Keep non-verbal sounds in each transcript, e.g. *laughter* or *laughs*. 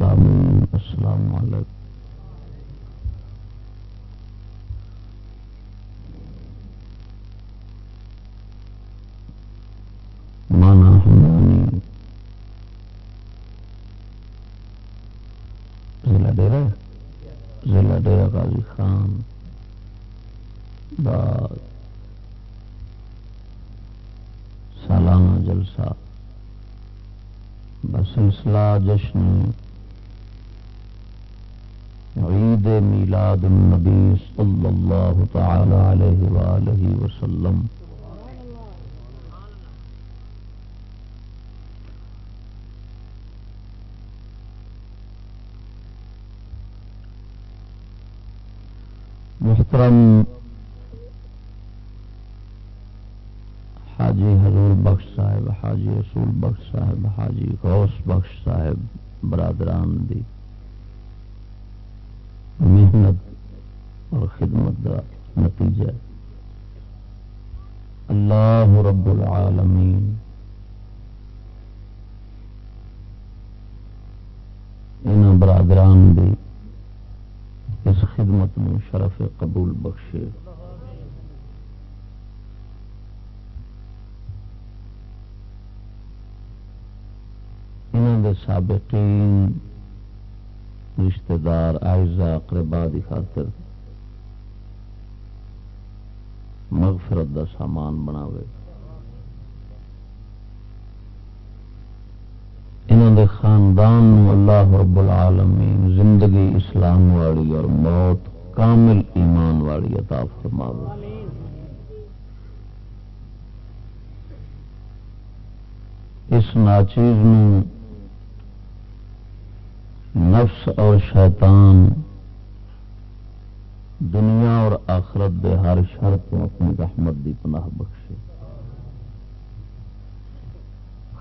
سامعين السلام عليكم مانا ہمانی ضلع ڈیرا ضلع ڈیرا غازی خان بعد سالانہ جلسہ، بسلسلہ جشن میلاد النبی صلی اللہ تعالی علیہ وآلہ وسلم۔ محترم حاجی حضور بخش صاحب، حاجی رسول بخش صاحب، حاجی غوث بخش صاحب، برادران دی۔ محنت اور خدمت کا نتیجہ اللہ رب العالمین۔ ان برادران دی اس خدمت میں شرف قبول بخشے۔ انہوں دے سابقین رشتہ دار آئزہ اقربا دی خاطر مغفرت دا سامان بناوے۔ انہوں دے خاندان نو اللہ رب العالمین زندگی اسلام والی اور موت کامل ایمان والی عطا فرماوے۔ اس ناچیز نو نفس اور شیطان دنیا اور آخرت دے ہر شر کو اپنی رحمت دی پناہ بخشے۔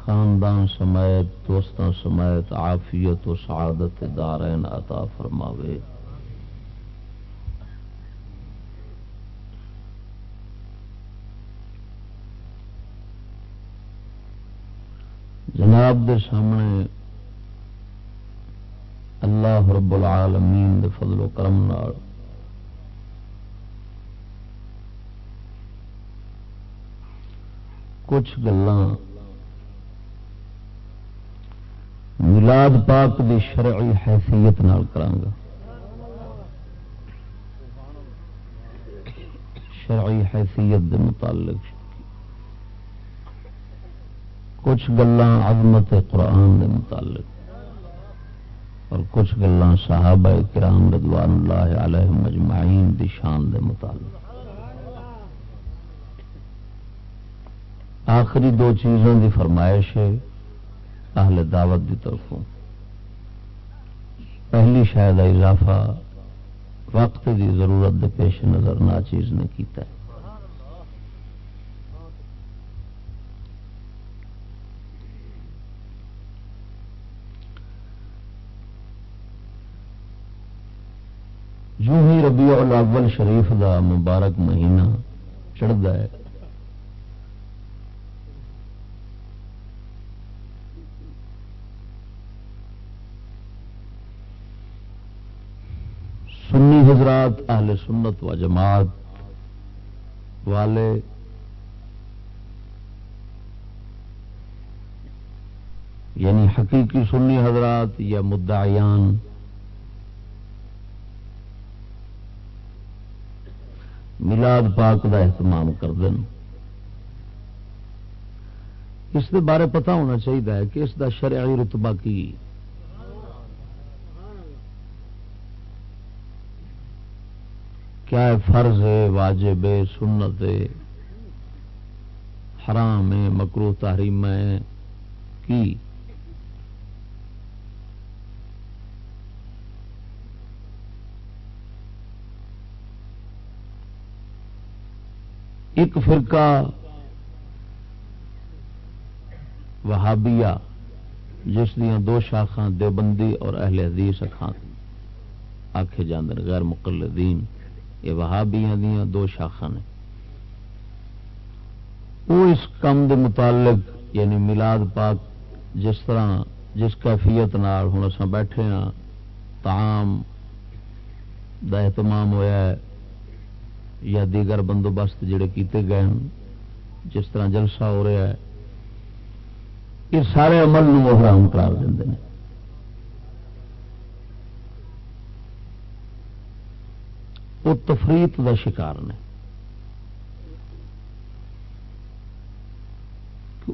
خاندان سمیت دوستوں سمیت عافیت و سعادت دارین عطا فرماوے۔ جناب دے سامنے اللہ رب العالمین دے فضل و کرم نال۔ کچھ گلاں ملاد پاک دی شرعی حیثیت نال کرانگا شرعی حیثیت دے متعلق۔ کچھ گلاں عظمت قرآن دے متعلق۔ اور کچھ گلاں صحابہ کرام رضوان اللہ علیہ مجمعین دی شان دے متعلق۔ آخری دو چیزوں دی فرمائش ہے، اہل دعوت دی طرفوں۔ پہلی شاید اضافہ، وقت دی ضرورت دے پیش نظر نہ چیز نے کیتا ہے جو ہی ربیع الاول شریف دا مبارک مہینہ چڑھتا ہے۔ سنی حضرات اہل سنت و جماعت والے یعنی حقیقی سنی حضرات یا مدعیان ملاد پاک کا اہتمام کر دیں اس بارے پتا ہونا چاہیے کہ اس کا شرعی رتبہ کی۔ کیا ہے فرض ہے، واجب ہے، سنت ہے؟ حرام ہے مکرو تحریم ہے؟ کی؟ ایک فرقہ وہابیہ، جس دیا دو شاخا دیوبندی اور اہل حدیث اکھان آخے جاندر غیر مقلدین۔ یہ وہابیاں دیا دو شاخا نے۔ وہ اس کام دے متعلق یعنی ملاد پاک، جس طرح جس کیفیت ہوں اصا بیٹھے ہاں تام دا اہتمام ہوا ہے۔ یا دیگر بندوبست جڑے کیتے گئے ہیں جس طرح جلسہ ہو رہا ہے، یہ سارے عمل حرام قرار دیں وہ تفریت کا شکار نے۔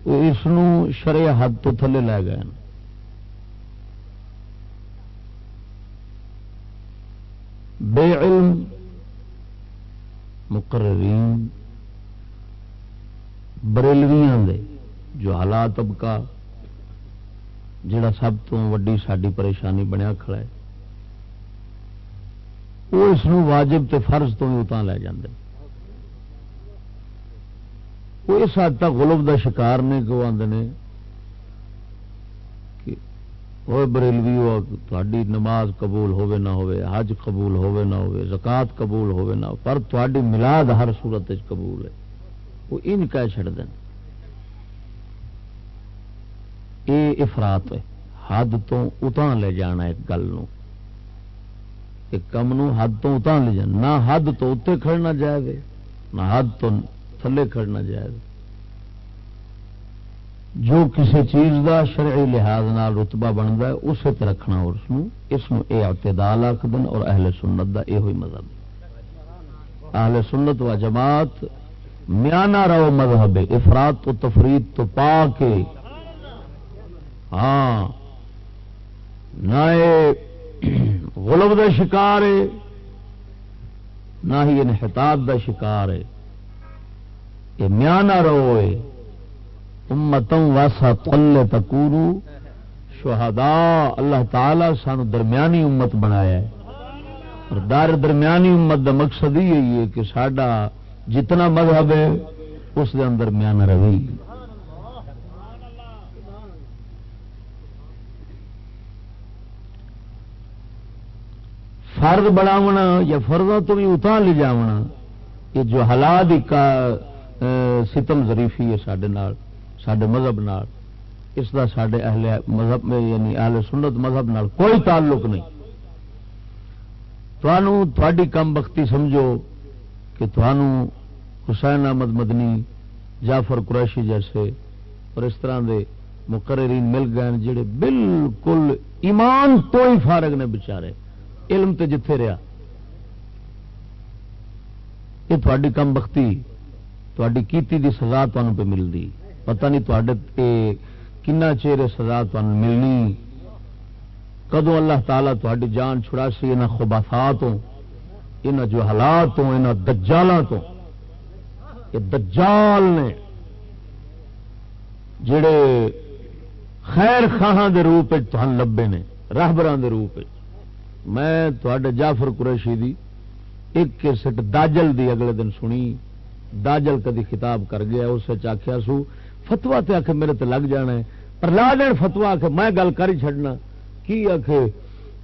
اس شرع حد تو تھلے لے گئے ہیں بے علم مقررین، بریلویاں دے، جو حالات طبقہ، جڑا سب تو وڈی ساری پریشانی بنیا کھڑا ہے وہ اس واجب تے فرض تو بھی اتنا لے جاندے۔ وہ اس حد تک گلب کا شکار نے کہ وہ آدھے وہ بریلوی ہو تاری نماز قبول ہوے نہ ہوے حج قبول ہوے نہ ہوے زکات قبول ہوے نہ ہو پر تاری ملاد ہر صورت قبول ہے وہ ان کہہ چڑ دیں یہ افرات ہے حد تو اتنا لے جانا ایک گل کم نو حد تو اتنا لے جانا نہ حد تو اتنے کھڑنا جائے نہ حد تو تھلے کھڑنا جائے جو کسی چیز دا شرعی لحاظ نال رتبہ بنتا ہے، اسے رکھنا اس اے اعتدال آخ اور اہل سنت دا یہ مذہب اہل سنت و جماعت میانا رہو مذہب افراد تو، تفرید تو پا کے ہاں۔ نہ غلب دا شکار ہے، نہ ہی انحطاط دا شکار ہے۔ یہ میانا رہو ہے۔ امتوں واسا تلے تکورو شہدا اللہ تعالی سان درمیانی امت بنایا ہے۔ اور دار درمیانی امت دا مقصد ہی ہے کہ سڈا جتنا مذہب ہے، اس دے اندر میاں روی۔ فرد بناونا یا فردوں تو بھی اتنا لے جاونا، یہ جو حالات ستم ظریفی ہے سڈے سڈے مذہب نال، اس کا سڈے اہل مذہب یعنی اہل سنت مذہب نال کوئی تعلق نہیں۔ تھوڑی کم بختی سمجھو کہ تھانوں حسین احمد مدنی، جعفر قریشی جیسے اور اس طرح دے مقررین مل گئے جڑے بالکل ایمان تو ہی فارغ نے بچارے علم تے جتھے رہا یہ تھوڑی کم بختی، تھوڑی کیتی دی سزا تمہیں پہ ملتی پتہ نہیں تے کنا چیر سزا تمہیں ملنی۔ کدو اللہ تعالیٰ تھوڑی جان چھڑا سی یہاں خباسات یہاں جو حالات یہاں دجالوں تو یہ دجال نے جڑے خیر خاں دے روپ تہن لبے نے راہبر دے روپ میں تھوڑے جعفر قریشی دی ایک کیسٹ داجل دی اگلے دن سنی۔ داجل کدی خطاب کر گیا، اس آخیا سو فتوا تے آخ میرے تے لگ جانا ہے۔ پر لا دین فتوا آخ میں گل کر ہی چڈنا کی آخ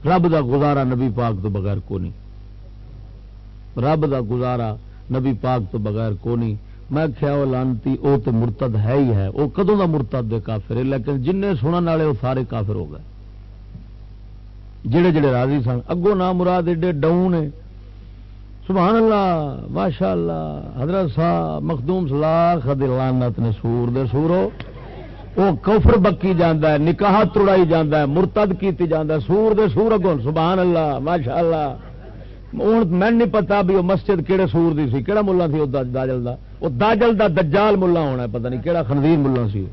رب دا گزارا نبی پاک تو بغیر کو نہیں رب دا گزارا نبی پاک تو بغیر کو نہیں میں کیا وہ لانتی وہ تو مرتد ہے ہی ہے۔ وہ کدوں کا مرتد کافر ہے۔ لیکن جن سننے والے وہ سارے کافر ہو گئے۔ جڑے جڑے راضی سن، اگوں نہ مراد ایڈے ڈاؤن نے سبحان اللہ ماشاء اللہ حضرت صاحب مخدوم سلاخ لانت نے سور دے سورو۔ وہ کفر بکی جانا ہے، نکاح توڑائی جانا ہے، مرتد کیتی جانا ہے، سور دے سور اگوں۔ سبحان اللہ ماشاء اللہ ہوں میں نہیں پتا بھی وہ مسجد کہڑے سور دی سی کہڑا ملا سی وہ داجل دا۔ وہ داجل دا دجال ملا ہونا پتہ نہیں کہڑا خنزیر ملا سی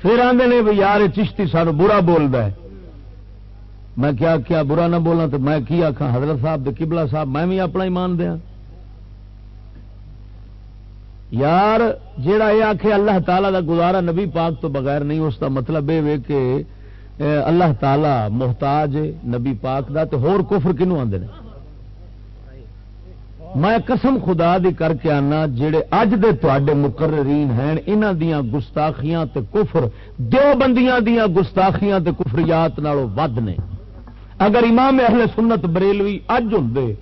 پھر آدھے نے بھی، یار چشتی سان برا بولتا ہے۔ میں کیا کیا برا نہ بولنا تو میں کی آخا حضرت صاحب کبلا صاحب، میں بھی اپنا ایمان دیا۔ یار، جیڑا یہ آخ اللہ تعالی دا گزارا نبی پاک تو بغیر نہیں، اس کا مطلب یہ کہ اللہ تعالی محتاج نبی پاک دا تو ہور کفر کنو آدھے میں قسم خدا دی کر کے آنا جڑے اج دے تے مقررین ہیں، انہاں دیاں گستاخیاں تے کفر دو بندیاں دیاں گستاخیاں تے کفریات نالوں ود نے۔ اگر امام اہل سنت بریلوی اج ہوں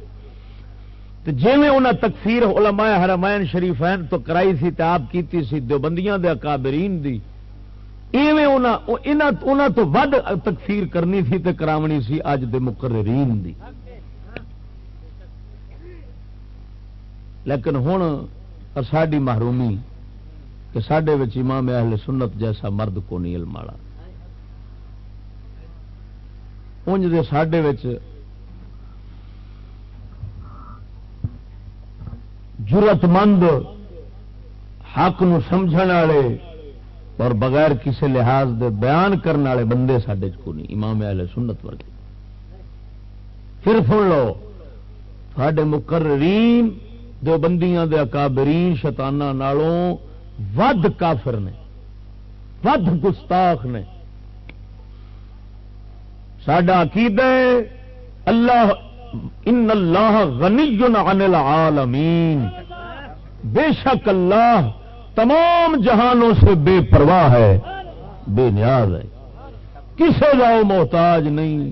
تو جی انہیں تکفیر علماء حرمین شریفین تو کرائی سی تے آپ کیتی سی دو بندیاں دے اکابرین دی، ایویں تو ود تکفیر کرنی سی تے کراونی سی اج دے مقررین دی۔ لیکن ہوں ساری محرومی کہ سڈے امام اہل سنت جیسا مرد کو نہیں علم والا۔ انج دے سڈے جرت مند حق نو سمجھن والے اور بغیر کسی لحاظ دے بیان کرنے والے بندے سڈے کو نہیں امام اہل سنت ورگے۔ پھر سن لو سڈے مقررین دو بندیاں دے اکابرین شتانہ نالوں ود کافر نے، ود گستاخ نے۔ سڈا عقید اللہ، ان اللہ غنی عن العالمین۔ بے شک اللہ تمام جہانوں سے بے پرواہ ہے، بے نیاز ہے۔ کسے جاؤ محتاج نہیں۔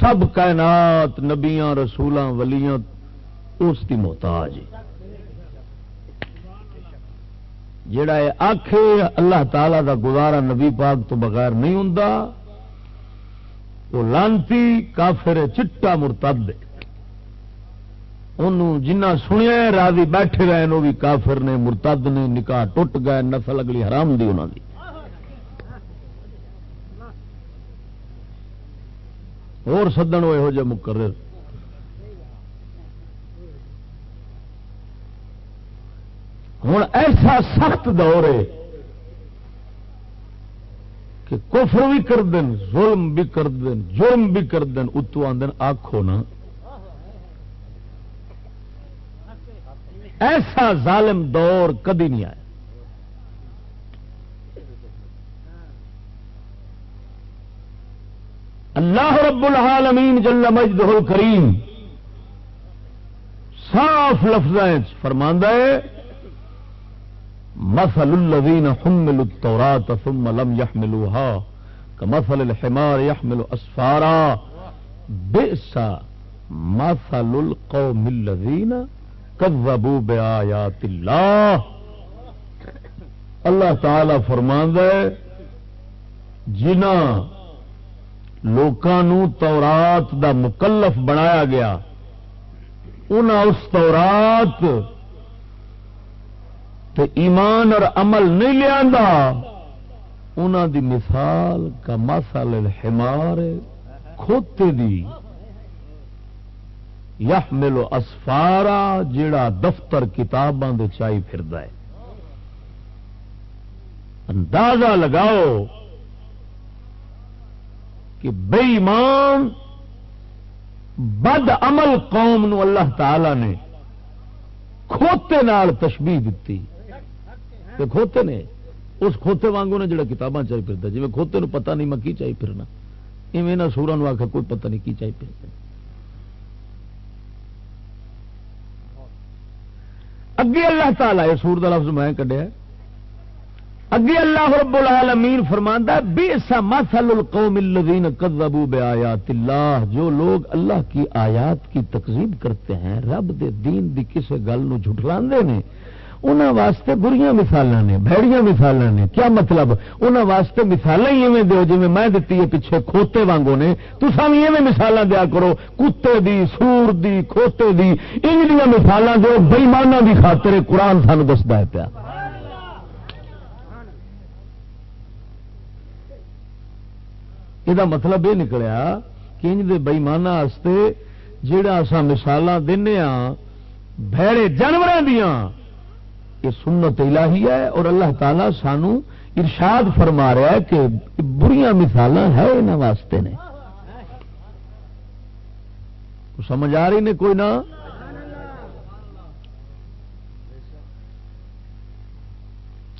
سب کائنات، نبیاں، رسولاں، ولیاں، اس کی محتاج جڑا آخ اللہ تعالی دا گزارا نبی پاک تو بغیر نہیں ہوں وہ لانتی کافر چٹا مرتد جنہ سنیا راضی بیٹھے گئے وہ بھی کافر نے، مرتد نے، نکاح ٹوٹ گئے نسل اگلی حرام دی انہوں دی اور سدن وہ یہو جہ مقرر۔ ہوں ایسا سخت دور ہے کہ کفر بھی کر دین ظلم بھی کر دین جرم بھی کر دین اتو آدھے آخو نا۔ ایسا ظالم دور کدی نہیں آیا۔ اللہ رب العالمین جل مجدہ الکریم صاف لفظ فرماندہ ہے مثل الذين حملوا التوراة ثم لم يحملوها كمثل الحمار يحمل أسفارا بئس مثل القوم الذين کذبوا بآیات اللہ اللہ تعالی فرمان ہے جنہ لوگوں تورات دا مکلف بنایا گیا ان اس تورات تے ایمان اور عمل نہیں لیا انہوں دی مثال کا مسل ہمار کھوتے دی۔ یح ملو اسفارا جڑا دفتر کتاباں چائی پھر اندازہ لگاؤ کہ بے ایمان بد عمل قوم نو اللہ تعالی نے کھوتے نال تشبیح دیتی۔ کہ کھوتے نے، اس کھوتے وانگو نے جڑا کتاباں چاہیے پھرتا جی میں کھوتے نو پتہ نہیں میں کی چاہیے پھرنا۔ ایویں نہ سورا نو آخر کوئی پتہ نہیں کی چاہیے پھرنا اگے اللہ تعالی یہ سور کا لفظ میں کڈیا۔ اگے اللہ رب العالمین فرماندا ہے بے سا مثل القوم الذين كذبوا بآيات اللہ۔ جو لوگ اللہ کی آیات کی تکذیب کرتے ہیں، رب دے دین دی کسے گل نو جھٹلاندے نے انہوں واسطے بری مثال نے، بھڑیاں مثال نے۔ کیا مطلب؟ انہوں واسطے مثال ہی ایویں دو جی میں دیتی ہے پیچھے کھوتے وانگو نے۔ تو سام ایویں مثال دیا کرو، کتے دی، سور دی، کھوتے دی۔ ان مثال دو بئیمانہ دی خاطر قرآن سان دستا ہے پیا۔ یہ مطلب یہ نکلیا کہ انج بئیمانہ جہاں اصا مثال دینا بھڑے جانوروں دیاں۔ یہ سنت الہی ہے اور اللہ تعالی سانو ارشاد فرما رہا ہے کہ بری مثال ہے یہاں واسطے نے۔ سمجھ آ رہی نے کوئی نہ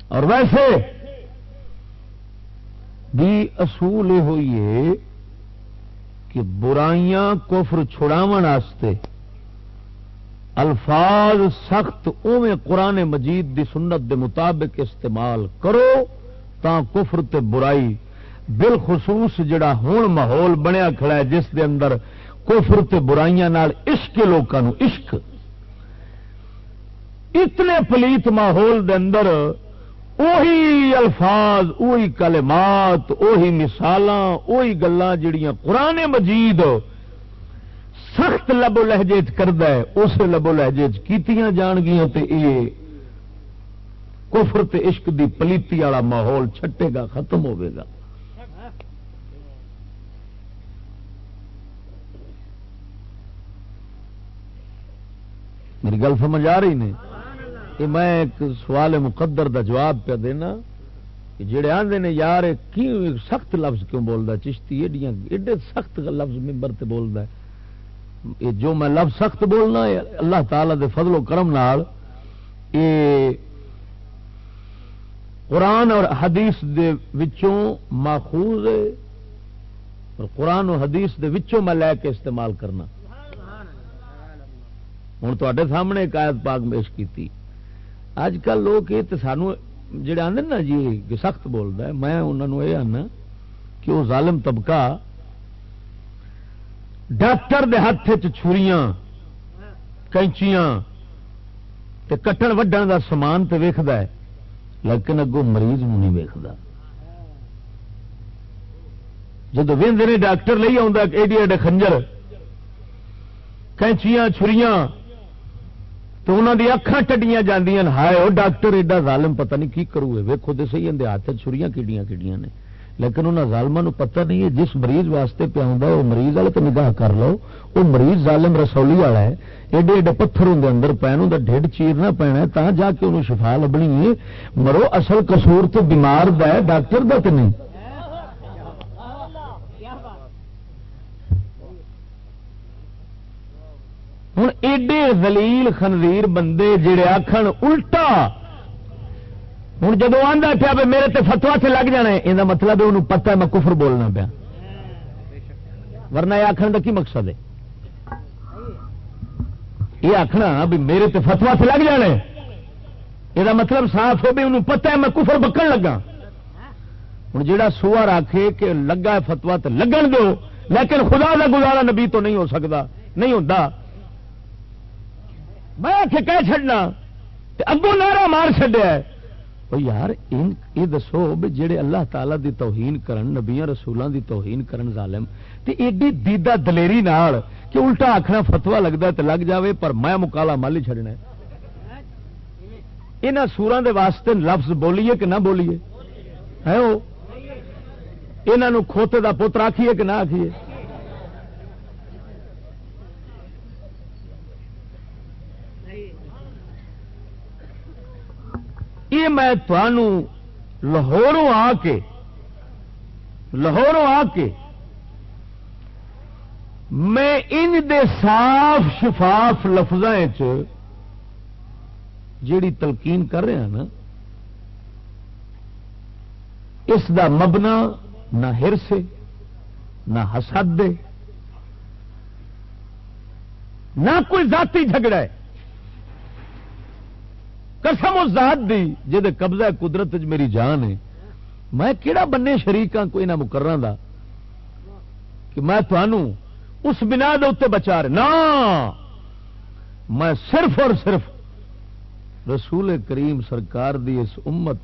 اور ویسے بھی اصول یہ ہوئی ہے کہ برائیاں کفر چھڑاو الفاظ سخت اوے قرآن مجید دی سنت دے مطابق استعمال کرو تا کفر تے برائی بالخصوص جڑا ہون ماحول بنیا کھڑا ہے جس دے اندر کفر تے برائیاں نال عشق لوگوں عشق۔ اتنے پلیت ماحول دے اندر اوہی الفاظ، اوہی کلمات، اوہی مثال اوہی گلان جڑیاں قرآن مجید سخت لبو لہجے کرد اس لبو لہجے کی جان گیا یہ کفر تے عشق دی پلیتی والا ماحول چھٹے گا، ختم گا۔ میری گل سمجھ آ رہی نے؟ کہ میں ایک سوال مقدر دا جواب پہ دینا جڑے آدھے نے، یار کی سخت لفظ کیوں بولتا چشتی ایڈیاں، ایڈے سخت لفظ ممبر تے بولتا ہے۔ جو میں لفظ سخت بولنا ہے، اللہ تعالی دے فضل و کرم نال یہ قرآن اور حدیث دے وچوں ماخوذ ہے اور قرآن اور حدیث دے وچوں میں لے کے استعمال کرنا۔ ہوں تے سامنے ایک آیت پاک پیش کی اج کل لوگ یہ تو سانو جڑے آدھے نا جی سخت بولتا ہے، میں انہوں نے یہ آنا کہ وہ ظالم طبقہ ڈاکٹر دے ہاتھ چھریاں، کینچیاں تے کٹن وڈن دا سامان تے ویکھدا ہے، لیکن اگوں مریض نہیں ویکھدا۔ جب وے ڈاکٹر لے ایڈی ایڈے خنجر، کینچیاں، چھریاں تو انہوں دی اکھان ٹڈیاں جاندیاں۔ ہائے وہ ڈاکٹر ایڈا ظالم پتہ نہیں کی کرو ویکو تو صحیح اندر ہاتھ چھریاں کیڑیاں کیڑیاں نے۔ لیکن انہوں ظالمان پتہ نہیں ہے جس مریض واسطے پیا ہوں وہ مریض والے تو نگاہ کر لو۔ وہ مریض ظالم رسولی والا ہے۔ ایڈے ایڈے پتھر ہوں اندر پین ہوں ڈیڈ چیرنا پینا تا جا کے انہوں شفا لبنی ہے۔ مرو، اصل کسور تو بیمار دا ہے، ڈاکٹر دا تو نہیں؟ ہوں ایڈے دلیل خنزیر بندے جڑے آخر الٹا! ہوں جب آتا پیا بھی میرے تے فتوا سے لگ جانا یہ مطلب انہوں پتا میں کفر بولنا پیا۔ ورنہ یہ آخر کا کی مقصد ہے؟ یہ آخنا بھی میرے تے فتوا سے لگ جانا یہ مطلب صاف ہو بھی انہوں پتا ہے میں کفر بکن لگا۔ ہوں جا سوار آخے کہ لگا فتوا تو لگن دو، لیکن خدا کا گزارا نبی تو نہیں ہو سکتا، نہیں ہوتا میں کہہ چڈنا اگوں نعرہ مار چڈیا یار یہ دسو بھی جہے اللہ تعالی دی توہین کرن نبیا رسولوں دی توہین کرن ظالم تے ایڈی دیدا دلیری نال کہ الٹا آخنا فتوا لگتا تو لگ جاوے پر میں مکالا مل ہی چڑنا یہاں سورا دے واسطے لفظ بولیے کہ نہ بولیے ہے وہ یہاں کھوتے دا پوتر آخیے کہ نہ آخیے یہ میں لاہوروں آ کے، لاہوروں آ کے میں ان دے صاف شفاف لفظ جیڑی تلقین کر رہا نا، اس دا مبنا نہ ہرس نہ حسد دے، نہ کوئی ذاتی جھگڑا ہے۔ قسم و ذات دی جہد قبضہ قدرت میری جان ہے۔ میں کہڑا بننے شریک ہاں کوئی نہ مقرر دا؟ کہ میں تھانوں اس بنا دے اتنے بچا رہا۔ نہ! میں صرف اور صرف رسول کریم سرکار دی اس امت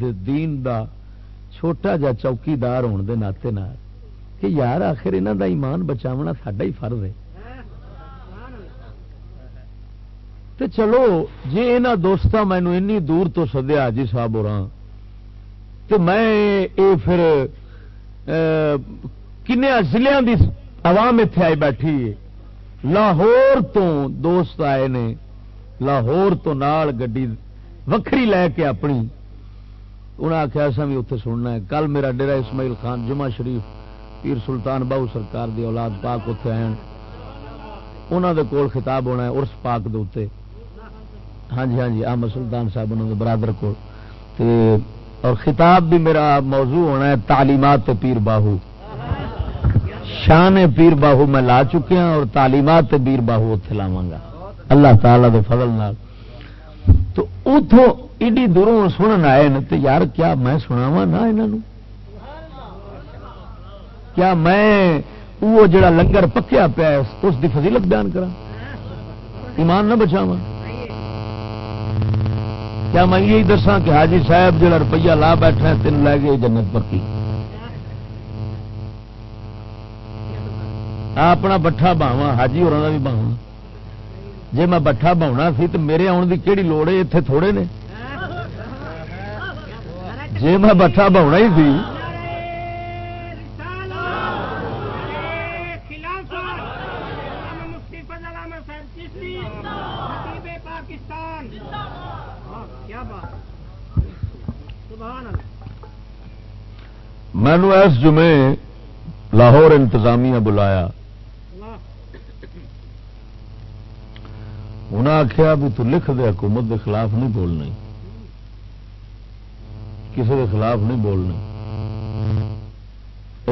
دے دین دا چھوٹا جا چوکیدار ہونے دے ناطے نہ کہ یار آخر انہوں دا ایمان بچاونا ساڈا ہی فرض ہے۔ تے چلو جی یہاں دوست مینو اینی دور تو سدیا جی صاحب ہو رہا تو میں اے پھر کنیا ضلع دی عوام اتے آئی بیٹھی لاہور تو دوست آئے نے، لاہور تو نال گڈی وکری لے کے اپنی۔ انہیں آخیا اصا بھی اتنے سننا ہے۔ کل میرا ڈیرا اسماعیل خان جمعہ شریف پیر سلطان بہو سرکار دی اولاد پاک اتنے آئے انہوں دے کول خطاب ہونا ہے ارس پاک دے اتنے ہاں جی ہاں جی احمد سلطان صاحب انہوں برادر کو۔ اور خطاب بھی میرا موضوع ہونا ہے، تعلیمات پیر باہو۔ شان پیر باہو میں لا چکیا اور تعلیمات پیر باہو اتنے لاوا گا۔ اللہ تعالی دے فضل نال۔ تو اتوں ایڈی دوروں سنن آئے نا تو یار، کیا میں سناوا نا انہوں کیا میں وہ جڑا لنگر پکیا پیا اس دی فضیلت بیان کرا ایمان نہ بچاوا کیا میں یہی دسا کہ حاجی صاحب جڑا روپیہ لا بیٹھا تین لے گئے جنت پکی اپنا بٹھا باوا حاجی ہوا بھی باوا جی میں بٹھا باؤنا سی تو میرے آن کی کہڑی لوڑ ہے؟ اتنے تھوڑے نے۔ جی میں بٹھا باؤنا ہی سی مینو اس جمعے لاہور انتظامیہ بلایا۔ انہیں آخیا بھی تو لکھ دے حکومت دے خلاف نہیں بولنا کسی دے خلاف نہیں بولنا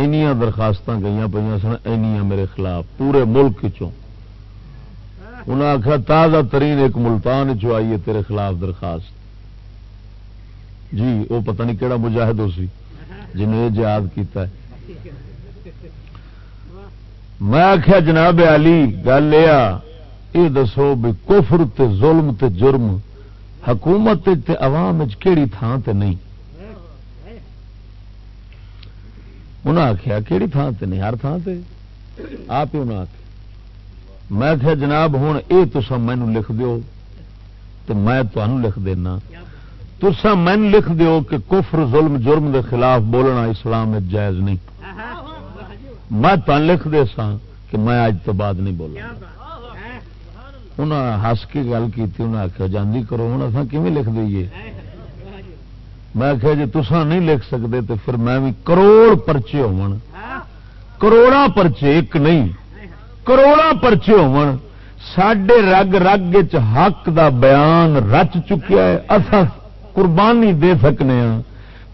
اینیا درخواست گئی پہ سن اینیا میرے خلاف پورے ملک انہیں آخیا تازہ ترین ایک ملتان چ آئی ہے تیرے خلاف درخواست۔ جی وہ پتہ نہیں کہڑا مجاہد ہو سی۔ جنہیں یہ جہاد کیتا ہے۔ میں آخیا جناب علی، گل یہ یہ دسو بھی کفر تے ظلم تے جرم، حکومت تے عوام کیڑی تھان تے نہیں۔ انہیں آخیا کہڑی تھان تے نہیں، ہر تھان تے۔ آپ ہی انہیں آخیا میں آخیا جناب ہوں یہ تسا مینو لکھ دیو تو میں تمہوں لکھ دینا۔ تسا مین لکھ دیو کہ کفر، ظلم، جرم دے خلاف بولنا اسلام جائز نہیں۔ میں تن لکھ دے سا کہ میں اج تو بعد نہیں بولا انہیں ہس کے گل کی انہیں آخیا جاندی کرو۔ ہوں اصا کھے لکھ دئیے؟ میں آخیا جی تسا نہیں لکھ سکتے تو پھر میں بھی کروڑ پرچے ہو کروڑا پرچے ایک نہیں۔ کروڑا پرچے ہو سڈے رگ رگ حق دا بیان رچ چکیا ہے۔ اصا قربانی دے سکنے ہاں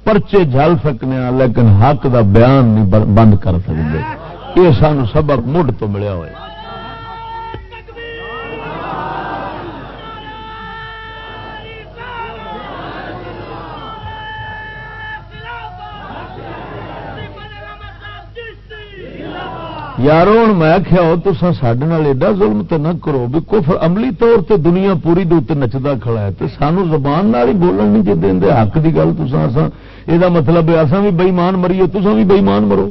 پرچے جل سکنے ہاں لیکن حق دا بیان نہیں بند کر سکتے۔ یہ سان سبق مڈ تو ملیا ہوا یار ہوں میں کیا تو سڈے ایڈا ظلم تو نہ کرو بھی کفر عملی طور تے دنیا پوری دے نچتا کھڑا ہے تو سانو زبان نال ہی بولن نہیں جی دیں حق کی گل تو یہ مطلب ہے اصا بھی بئیمان مریے تو بھی بئیمان مرو۔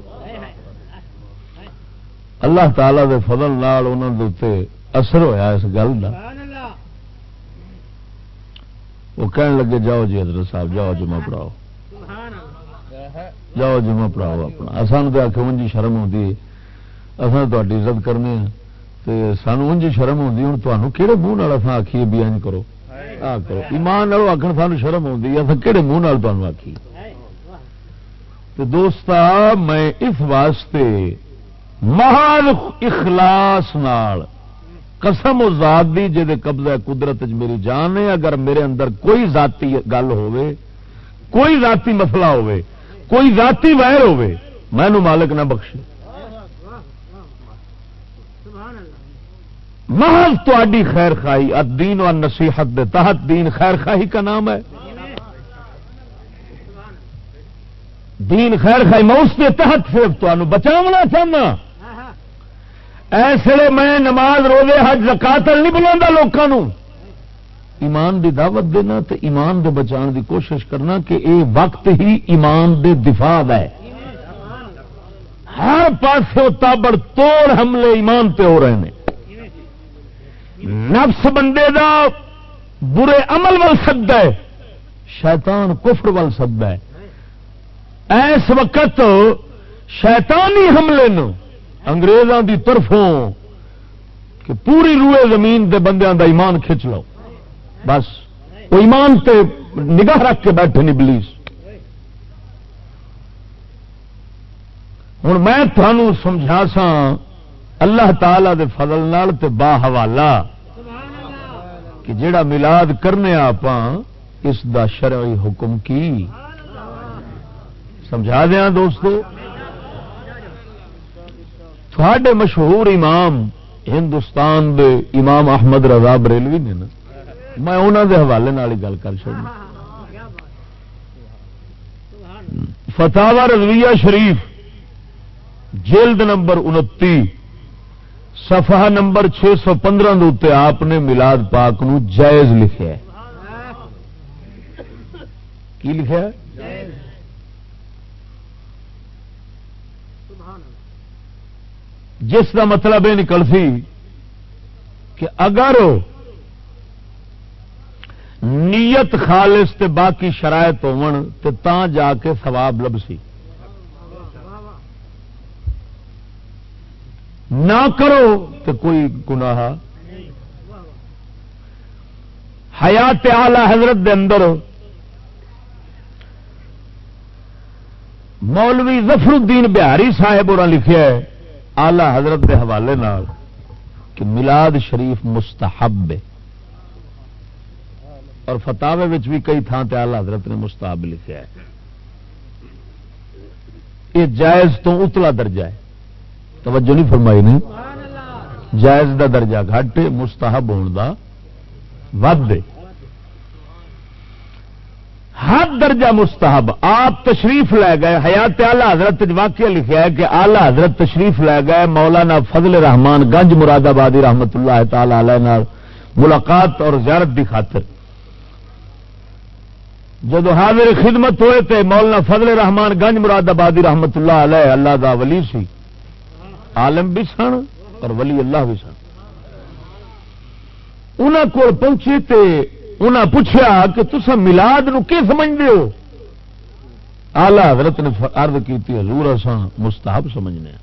اللہ تعالی دے فضل نال انہوں دے اثر ہویا اس گل کا وہ کہن لگے، جاؤ جی حضرت صاحب، جاؤ جمعہ پڑھاؤ۔ جاؤ جمعہ پڑھاؤ اپنا۔ اصل تو آخ جی شرم ہوتی اصل تاری عزت کرنے تو سانو انج شرم ہوتی ہوں تمہوں کہڑے منہ نال اصل آخیے بھی این کرو۔ آ کرو۔ ایمان آخر سانو شرم ہوتی اصل کہڑے منہ نال تمہیں آخی تو دوست میں اس واسطے محال اخلاص نال قسم و ذات دی جے قبضہ قدرت میری جان ہے اگر میرے اندر کوئی ذاتی گل ہوئے کوئی ذاتی مسئلہ ہوئے کوئی ذاتی وائر ہوئے میں مالک نہ بخشے۔ محض تھی خیر خائی دین و نصیحت دے تحت دین خیر خاہی کا نام ہے۔ دین خیر خائی میں اس کے تحت صرف تمہیں بچاونا چاہنا۔ ایسے میں نماز روزے حج زکاتل نہیں بلا لوگوں ایمان دی دعوت دینا تو ایمان دے بچان دی کوشش کرنا کہ اے وقت ہی ایمان دے دفاع ہے۔ ہر پاس تابڑ توڑ حملے ایمان پہ ہو رہے ہیں۔ نفس بندے دا برے عمل وال سد ہے، شیطان کفر وال سد ہے۔ ایس وقت شیطانی حملے نو انگریزوں دی طرفوں کہ پوری روئے زمین دے بندیاں دا ایمان کھچ لو۔ بس، وہ ایمان تے نگاہ رکھ کے بیٹھے نہیں بلیس ہوں میں تھانوں سمجھا سا اللہ تعالی دے فضل نال تے با حوالہ کہ جڑا ملاد کرنے آپ اس دا شرعی حکم کی؟ سمجھا دیا دوستو؟ تھوڑے مشہور امام ہندوستان دے امام احمد رضا بریلوی نے نا، میں انہوں دے حوالے گل کر چڑنا فتح رضویہ شریف، جلد نمبر انتی صفحہ نمبر چھ سو پندرہ آپ نے ملاد پاک نو جائز لکھا کی لکھا جس کا مطلب یہ نکل سی کہ اگر نیت خالص تے باقی شرائط تا جا کے سواب لب سی نہ کرو تو کوئی گناہ حیات آلہ حضرت دے اندر مولوی ظفر الدین بہاری صاحب اور لکھا آلہ حضرت کے حوالے نال کہ ملاد شریف مستحب ہے۔ اور فتاوے بھی کئی تھان تے آلہ حضرت نے مستحب لکھا ہے۔ یہ جائز تو اتلا درجہ ہے۔ توجہ نہیں فرمائی نے؟ جائز دا درجہ گھٹ مستحب ہونے کا ود ہر درجہ مستحب۔ آپ تشریف لے گئے۔ حیات آلہ حضرت واقعہ لکھا ہے کہ آلہ حضرت تشریف لے گئے۔ مولانا فضل رحمان گنج مراد آبادی رحمت اللہ تعالی علیہ ملاقات اور زیارت کی خاطر۔ جب حاضر خدمت ہوئے تھے مولانا فضل رحمان گنج مراد آبادی رحمت اللہ علیہ، اللہ دا ولی سی۔ عالم بھی سن اور ولی اللہ بھی سن۔ انہوں کو پہنچے تے انہاں پوچھا کہ تسا ملاد نو کی سمجھتے ہو؟ آلہ حضرت نے عرض کی حضور اسان مستحب سمجھنے ہاں۔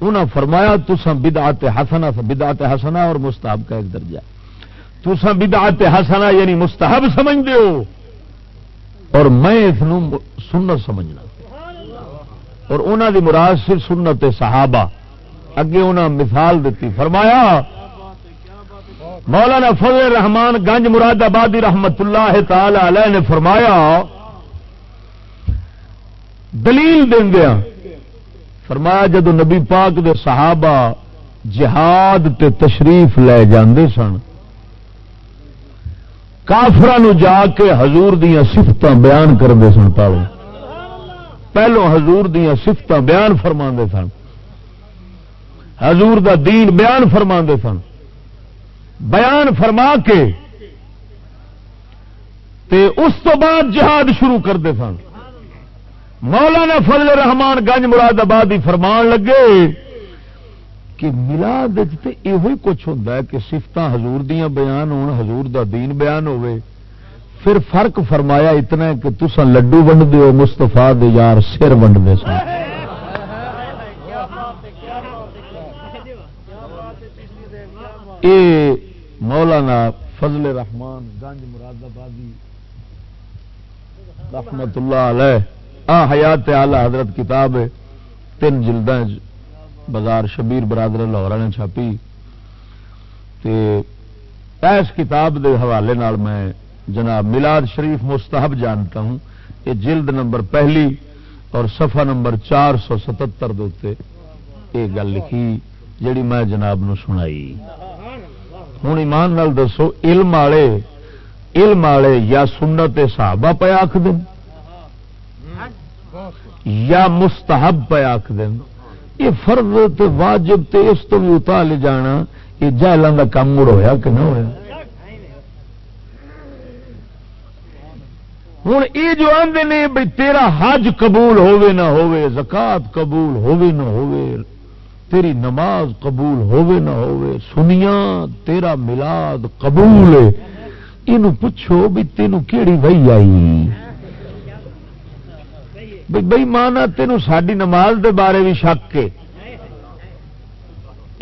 انہاں فرمایا تسا بدعت حسنا بدعت حسنا اور مستحب کا ایک درجہ۔ تسا بدعت حسنا یعنی مستحب سمجھتے ہو۔ اور میں اس سنت سمجھنا۔ اور انہوں دی مراد سے سنت صحابہ۔ اگے انہوں مثال دیتی، فرمایا، مولانا فضل رحمان گنج مراد آبادی رحمت اللہ تعالی علیہ نے فرمایا، دلیل دیا فرمایا، جدو نبی پاک دے صحابہ جہاد تے تشریف لے جاندے سن کافر جا کے حضور دیا سفت بیان کرتے سن پاؤ پہلو حضور دیا سفت بیان فرما سن۔ حضور دا دین بیان فرما سن۔ بیان فرما کے تے اس تو بعد جہاد شروع کرتے سن۔ مولانا فضل رحمان گنج مراد آبادی فرمان لگے کہ ملاد یہ کچھ ہوتا ہے کہ سفت ہزور دیا بیان ہو ہزور دا دین بیان ہوئے پھر فرق فرمایا اتنا کہ تسا لڈو ونڈ دو مستفا دے یار سر ونڈ دے سن۔ اے مولانا فضل رحمان گنج مراد آبادی، رحمت اللہ علیہ۔ آ حیات آلہ حضرت کتاب تین جلد بازار شبیر برادر لاہور نے چھاپی۔ اس کتاب دے حوالے نال میں جناب ملاد شریف مستحب جانتا ہوں یہ جلد نمبر پہلی اور صفحہ نمبر چار سو ستر یہ گل لکھی، جڑی میں جناب نو سنائی۔ ہوں ایمان نال دسو، علم والے علم والے یا سنت صحابہ پہ آخ دیں یا مستحب پہ آخ دین یہ فرض تے واجب تے اس تو بھی اتا لے جانا، یہ جہلوں کا کام مڑ ہوا کہ نہ ہوا ہوں یہ جو آدھے نے بھائی تیرا حج قبول ہوے نہ ہوے زکات قبول ہوے نہ ہوے تیری نماز قبول ہوے نہ ہوے سنیا تیرا ملاد قبول ہے۔ یہ پوچھو بھی تینوں کیڑی وہی آئی؟ بئی مانا تین ساری نماز دے بارے بھی شک کے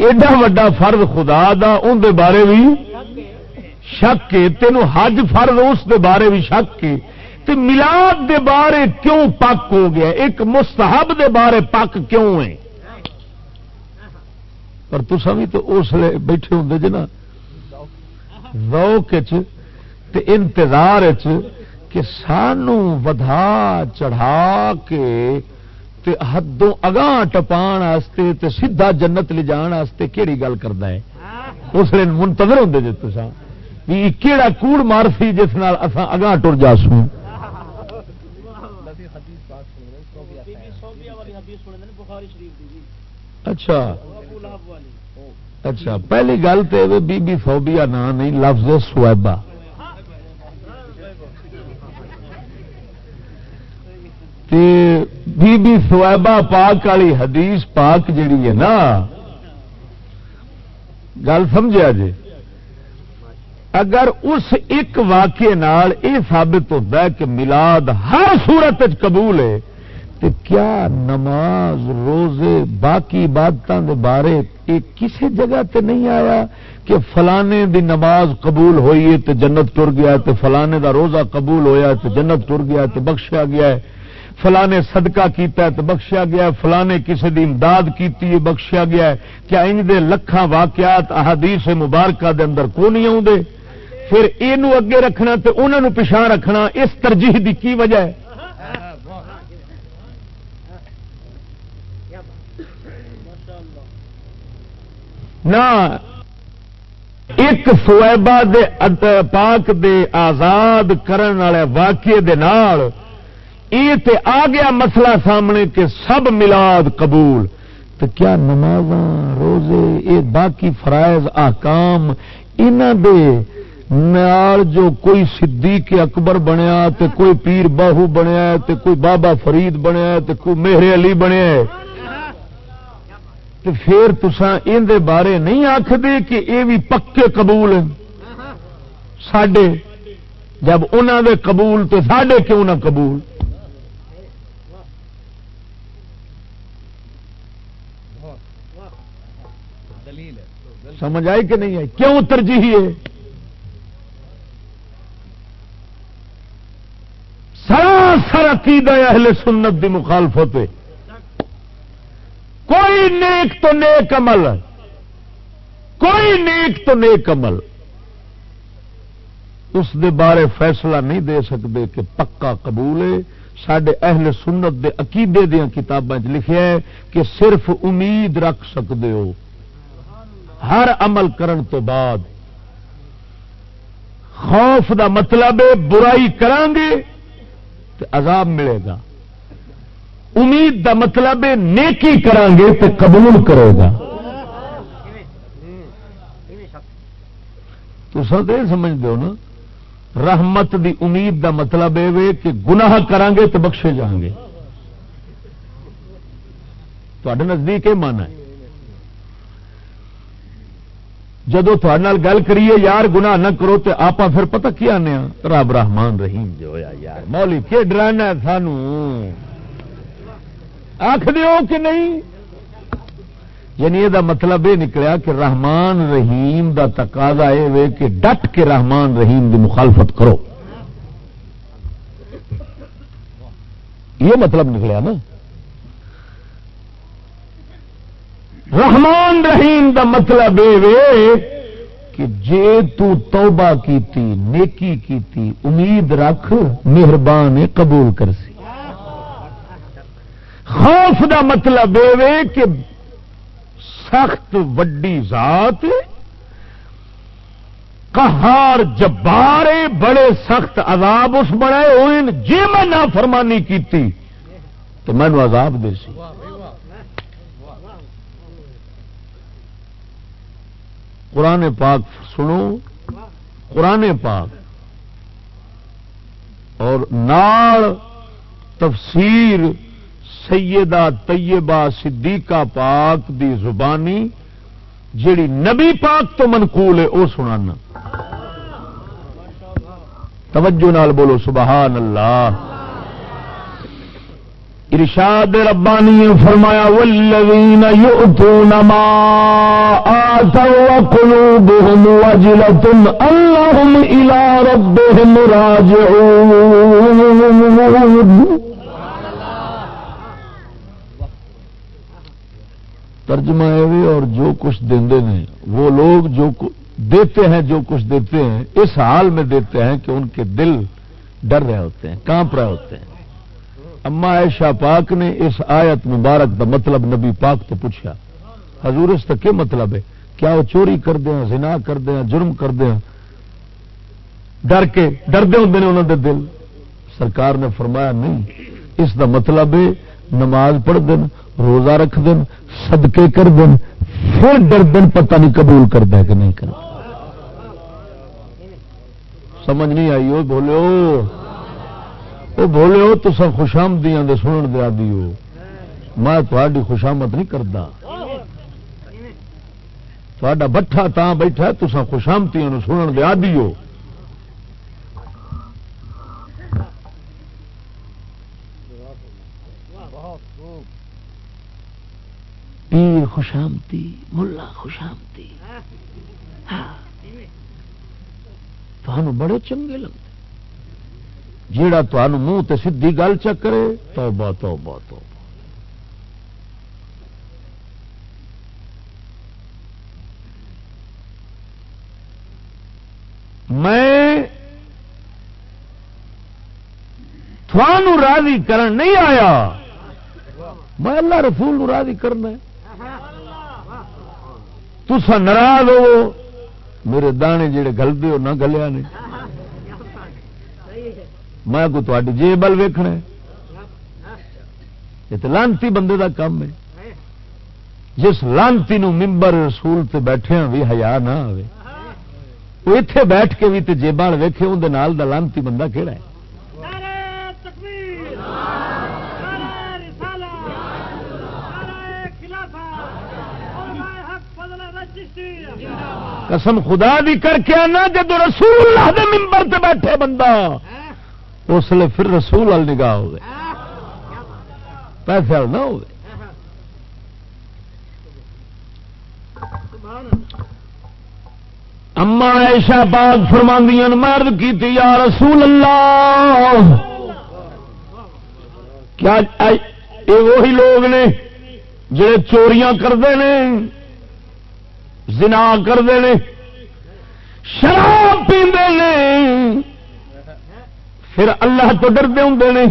ایڈا وا فرد خدا دا ان دے بارے بھی شک کے تین حج فرد اس دے بارے بھی شک کے تے ملاد دے بارے کیوں پک ہو گیا ایک مستحب دے بارے پک کیوں ہے؟ پر تسا بھی تو اس لیے بیٹھے ہوں جنا جی روک انتظار کہ سانو ودھا چڑھا کے تے حدوں اگاں ٹپان تے سیدھا جنت لے جان واسطے کیڑی گل کردا ہے؟ اس لیے منتظر ہوندے جے جی تساں۔ بھی کیڑا کوڑ مار سی جس نال اساں اگاں ٹر جاسوں۔ اچھا۔ اچھا پہلی گل تو بی بی فوبیا نا نہیں، لفظ سویبا۔ بی بی سویبا پاک والی حدیث پاک جڑی ہے نا، گل سمجھا جی؟ اگر اس ایک واقعے نال یہ ثابت ہوتا ہے کہ ملاد ہر صورت قبول ہے تو کیا نماز، روزے، باقی عبادتوں کے بارے یہ کسی جگہ تے نہیں آیا کہ فلانے دی نماز قبول ہوئی ہے تو جنت تر گیا تو فلانے دا روزہ قبول ہویا تو جنت تر گیا تو بخشیا گیا ہے۔ فلانے صدقہ کیتا ہے تو بخشیا گیا ہے۔ فلانے کسی دی امداد کیتی ہے بخشیا گیا ہے۔ کیا ان دے لکھاں واقعات، احادیث مبارکہ دے اندر کو نہیں آدھے پھر یہ اگے رکھنا تو انہوں پچھا رکھنا اس ترجیح دی کی وجہ ہے؟ نہ ایک سویبا دے پاک دے آزاد کرن والے واقعے دے نال یہ تے آ گیا مسئلہ سامنے کہ سب ملاد قبول۔ تو کیا نماز روزے، یہ باقی فرائض، آکام ان نال جو کوئی صدیق اکبر بنیا، تے کوئی پیر باہو بنیا، تے کوئی بابا فرید بنیا، تے کوئی مہر علی بنیا۔ پھر تسا ان بارے نہیں آخری کہ یہ بھی پکے قبول سڈے جب انہوں دے قبول تو سڈے کیوں نہ قبول؟ سمجھ آئی کہ نہیں آئی؟ کیوں ترجیح ہے؟ سراسر عقید اہل سنت دی مخالفت کوئی نیک تو نیک عمل، کوئی نیک تو نیک عمل۔ اس دے بارے فیصلہ نہیں دے سکتے کہ پکا قبول ہے۔ سڈے اہل سنت دے عقیدے دیا کتابیں لکھے ہے کہ صرف امید رکھ سکتے ہو۔ ہر عمل کرن تو بعد۔ خوف دا مطلب ہے، برائی کران گے تو عذاب ملے گا۔ امید دا مطلب نیکی کران گے تو قبول کرے گا۔ تو سب یہ سمجھ دو نا؟ رحمت دی امید دا مطلب یہ کہ گناہ کران گے تو بخشے جان گے تے نزدیک یہ مانا ہے۔ جدو تھوڑے گل کریے، یار گناہ نہ کرو تو آپ پھر پتہ کی آنے ہاں؟ رب رحمان رحیم جو ہوا یار، مولی کے ڈرانا سانو آخ دیو کہ نہیں؟ یعنی یہ مطلب یہ نکلیا کہ رحمان رحیم دا تقاضا یہ کہ ڈٹ کے رحمان رحیم دی مخالفت کرو۔ یہ مطلب نکلیا نا۔ رحمان رحیم دا مطلب یہ کہ جے تو توبہ کیتی، نیکی کیتی، امید رکھ مہربان قبول کر سی خوف دا مطلب یہ کہ سخت وڈی ذات کہار جبارے، بڑے سخت عذاب اس بڑے ہوئے جی میں نہ فرمانی کی تو مینو عذاب دے سی۔ قرآن پاک سنو، قرآن پاک، اور نال تفسیر سیدہ طیبہ صدیقہ پاک دی زبانی جیڑی نبی پاک تو منقول ہے وہ سنانا توجہ نال بولو، سبحان اللہ۔ ارشاد ربانی فرمایا والذین یؤتون ما آتوا وقلوبهم وجلة اللهم الى ربهم راجعون ترجمہ ہے اور جو کچھ دے وہ لوگ جو دیتے ہیں، جو کچھ دیتے ہیں، اس حال میں دیتے ہیں کہ ان کے دل ڈر رہے ہوتے ہیں، کانپ رہے ہوتے ہیں۔ اما عائشہ پاک نے اس آیت مبارک کا مطلب نبی پاک تو پوچھا، حضور اس کا کیا مطلب ہے؟ کیا وہ چوری کر دیا زنا کر دیا جرم کر دیا ڈر کے ڈردے ہوں انہوں دے دل۔ سرکار نے فرمایا، نہیں، اس دا مطلب ہے نماز پڑھ دن روزہ رکھ دن، صدقے کر دن، پھر ڈر دن پتہ نہیں قبول کرتا کہ نہیں کر سمجھ نہیں آئی؟ وہ بولو وہ بولے ہو تو سب خوشامدیاں دے سنن دیا دیو میں تھوڑی خوشامد نہیں کرتا تھوڑا بٹھا تا بیٹھا تو سب خوشامتی سنن دیا دیو خوشامتی ملا خوشامتی ہاں۔ بڑے چنگے لگتے جیڑا تمہوں منہ تے سیدھی گل چکرے تو بہت بہت میں تھانوں راضی کرن نہیں آیا۔ میں اللہ رسول راضی کرنا تسا ناراض ہو میرے دانے جڑے گلتے ہو نہ گلیا نے۔ میں کو تاری جی بل ویخنا یہ تو لانتی بندے دا کام ہے۔ جس لانتی نو ممبر رسول تے بیٹھے بھی ہیا نہ آئے وہ اتے بیٹھ کے بھی تے جیبان ویخے اندر لانتی بندہ کہڑا ہے؟ قسم خدا بھی کر کے آنا جب رسول اللہ دے ممبر تے بیٹھے بندہ۔ اس لیے پھر رسول وال نگاہ ہو پیسے نہ ہو اما ایشا پاک فرماندی مرد کی یا رسول اللہ۔ کیا وہی لوگ نے جڑے چوریاں کرتے ہیں زنا کرتے ہیں شراب پیندے ہیں پھر اللہ تو ڈردے ہوں نے۔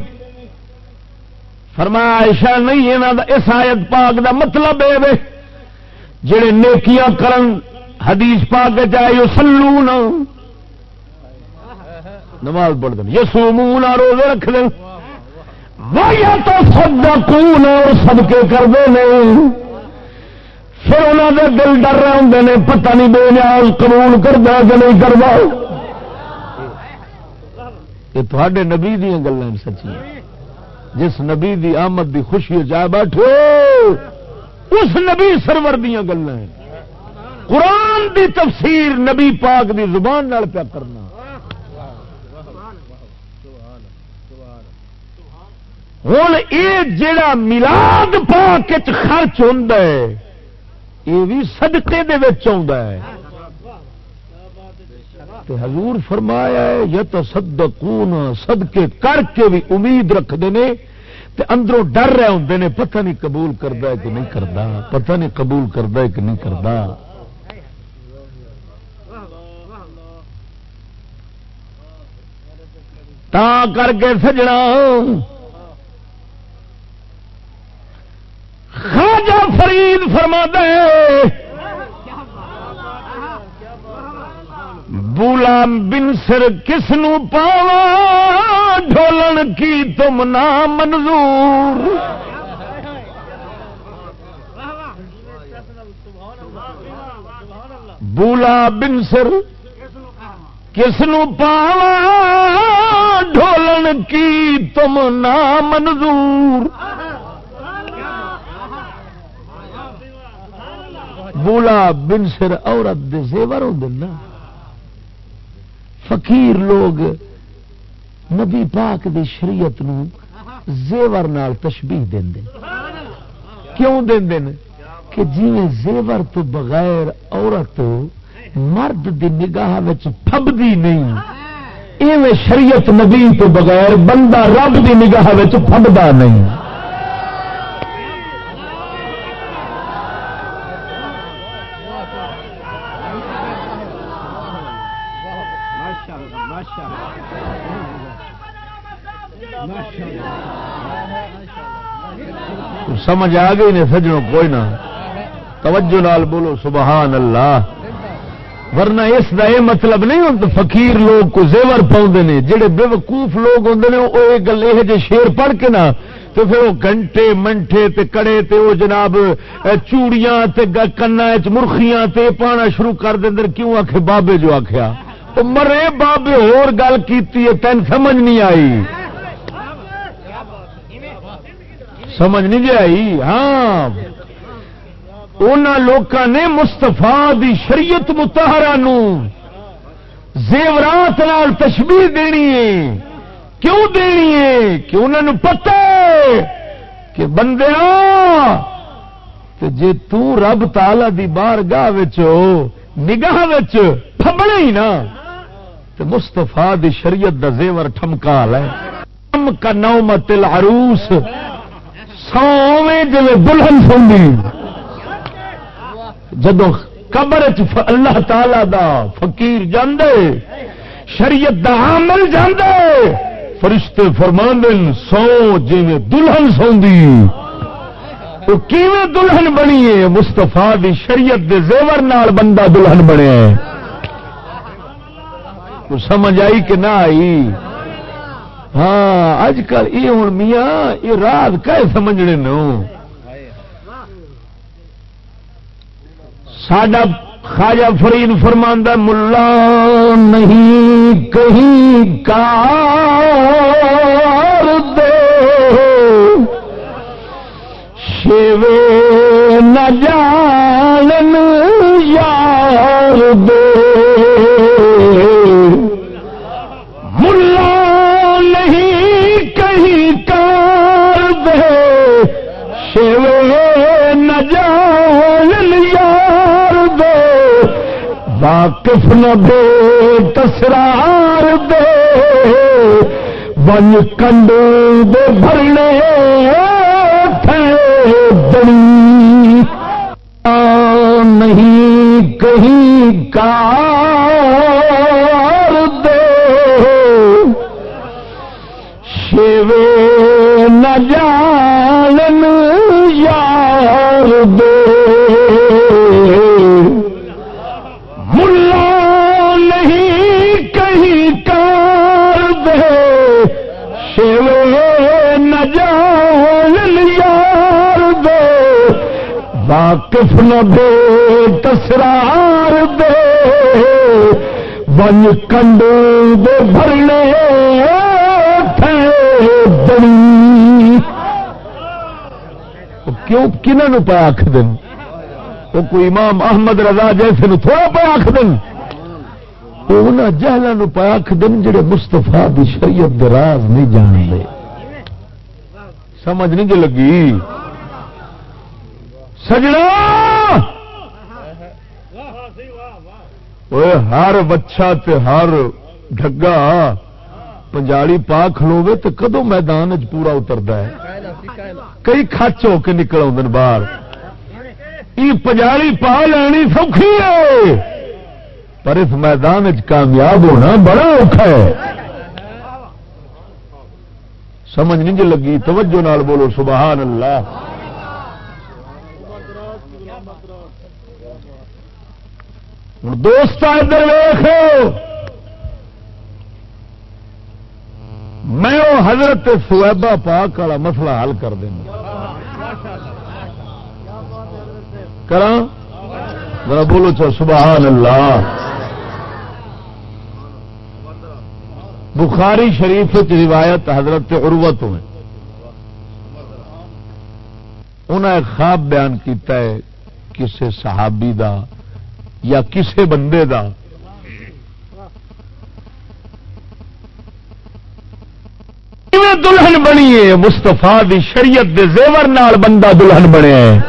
فرمایا ایشا نہیں یہاں اس آیت پاک دا مطلب ہے جڑے نیکیاں کرن، حدیث پاک چاہے سلو نماز پڑھ دیں یسو منہ روزے رکھ دیں وہ یا تو سب اور سب کے کرتے ہیں پھر انہوں دے دل ڈر رہے ہوں نے، پتہ نہیں بے نیاز قبول کرتا کہ نہیں کروا یہ تھوڑے نبی دیا گلیں سچی جس نبی دی آمد دی خوشی جا بیٹھو، اس نبی سرور دیا گلیں قرآن دی تفسیر نبی پاک دی زبان نال پیا کرنا۔ ہوں یہ جڑا ملاد پاک خرچ ہوں یہ بھی سدکے حضور فرمایا ہے یا تو سدکے کر کے بھی امید رکھتے ہیں اندروں ڈر رہے ہوں نے، پتہ نہیں قبول کرتا ہے کہ نہیں کرتا پتہ نہیں قبول کرتا ہے کہ نہیں کرتا تا کر کے سجنا۔ خواجہ فرید فرما دے بولا بن سر کس پاوا ڈھولن کی تم نہ منظور۔ بولا بن سر کس پاوا ڈھولن کی تم نہ منظور۔ بولا بن سر عورت دے زیور ہوں نا۔ فقیر لوگ نبی پاک دی شریعت نو زیور نال تشبیح دیں دیں کیوں دیں دیں کہ جی زیور تو بغیر عورت مرد دی نگاہ پبدی نہیں، ایویں شریعت نبی تو بغیر بندہ رب دی نگاہ پبدا نہیں۔ سمجھ آ گئی نے سجنوں، کوئی نہ۔ توجہ نال بولو، سبحان اللہ۔ ورنہ اس کا یہ مطلب نہیں ہوں فقیر لوگ کو زیور پاؤں نے۔ جہے بے وقوف لوگ ہوں نے، وہ گل یہ جی شیر پڑھ کے نا، تو پھر وہ گھنٹے، منٹے تے کڑے تے وہ جناب چوڑیاں تے کنا مرخیاں تے پانا شروع کر دیں کیوں آخ بابے جو آخیا مرے بابے، ہور گل کی تین سمجھ نہیں آئی۔ سمجھ نہیں جی آئی؟ ہاں۔ ان لوگوں نے مستفا دی شریعت متحرا زیورات نال تشبیح دینی ہے۔ کیوں دینی ہے؟ کہ انہوں نے پتا کہ بندے جی تب تالا دی بار گاہ نگاہ پبڑے ہی نا تو مستفا دی شریعت دا زیور ٹھمکا لے۔ کا نو متل عروس سویں جی دلہن سونی جدو قبر اللہ تعالی دا فقیر جاندے، شریعت دا عامل جاندے، فرشتے فرمان سو جی دلہن سوندی وہ کیویں دلہن بنی ہے؟ مستفا دی شریعت دے زیور نال بندہ دلہن بنے سمجھ آئی کہ نہ آئی؟ ہاں اج کل یہ ہوں میاں یہ رات کہ سمجھنے نو؟ ساڈا خواجہ فرید فرماندہ ملا نہیں کہیں کار دے۔ شیوے نہ جان یار دے۔ واقف نہ دے تسرار دے ون کنڈ دے بھرنے بڑی نہیں کہیں کار دے شیوے نہ جان یار دے واقف نہ دے، تسرار دے۔ ون کنڈے دے بھرنے بنی کیوں کنہوں پہ آخ دن وہ کوئی امام احمد رضا جیسے تھوڑا پہ آخ دن جہلوں پہ آخ دن جڑے مستفا کی شریعت دراز نہیں جانتے۔ سمجھ نہیں جو لگی۔ سجنا ہر بچہ تے ہر ڈگا پنجالی پا کھلوے تو کدو میدان چ پورا اترتا ہے؟ کئی خچ ہو کے نکل آدھے باہر۔ پنجالی پا لینی سوکھی ہے۔ پر اس میدان کامیاب ہونا بڑا اوکھا ہے۔ سمجھ نہیں جی لگی؟ توجہ نال بولو، سبحان اللہ۔ دوست ادھر ویخ میں وہ حضرت سویبا پاک والا مسئلہ حل کر دینا ذرا بولو چو سبحان اللہ۔ بخاری شریف روایت حضرت عروت ہوئے انہیں ایک خواب بیان کیتا ہے کسی صحابی دا یا کسی بندے دا۔ دلہن بنی ہے؟ مستفا دی شریعت دے زیور نال بندہ دلہن بنے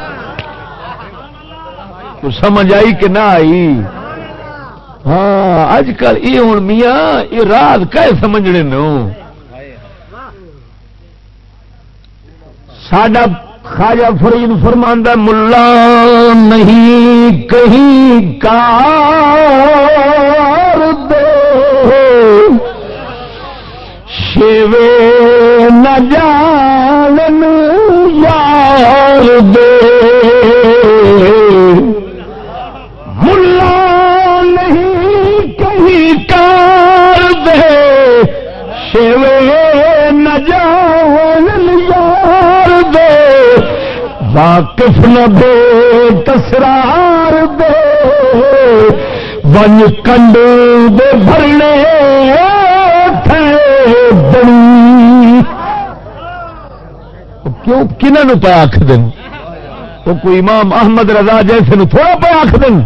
سمجھ آئی کہ نہ آئی؟ ہاں اج کل یہ ہوں میاں یہ راز کہ سمجھنے نو؟ ساڈا خاجا فرید فرماندہ ملا نہیں کہیں کار دے۔ شیوے نہ جان یار دے۔ شیوے نہ جان یار دے، واقف نہ دے تسرار دے۔ ون کنڈے دے بھرنے کیوں کنہوں پہ آخ دن وہ کوئی امام احمد رضا جیسے تھوڑا پہ آخ دن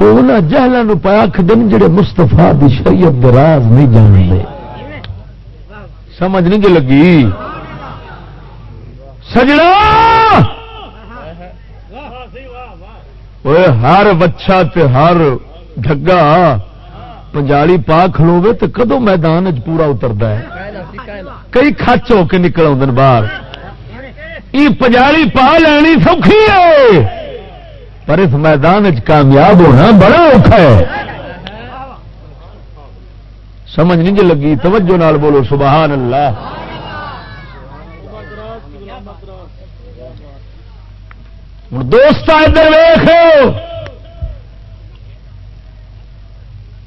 وہ جہلوں پہ آخ دن جڑے مستفا کی شریعت دراز نہیں جانتے سمجھ نہیں جو لگی۔ سجنا ہر بچہ تے ہر ڈگا پنجالی پا کھلوے تو کدو میدان چ پورا اترتا ہے۔ کئی خچ ہو کے نکل آدھے باہر۔ یہ پنجالی پا لینی سوکھی ہے۔ پر اس میدان چ کامیاب ہونا بڑا اوکھا ہے۔ سمجھ نہیں جی لگی، توجہ نال بولو، سبحان اللہ۔ دوست ادھر ویخ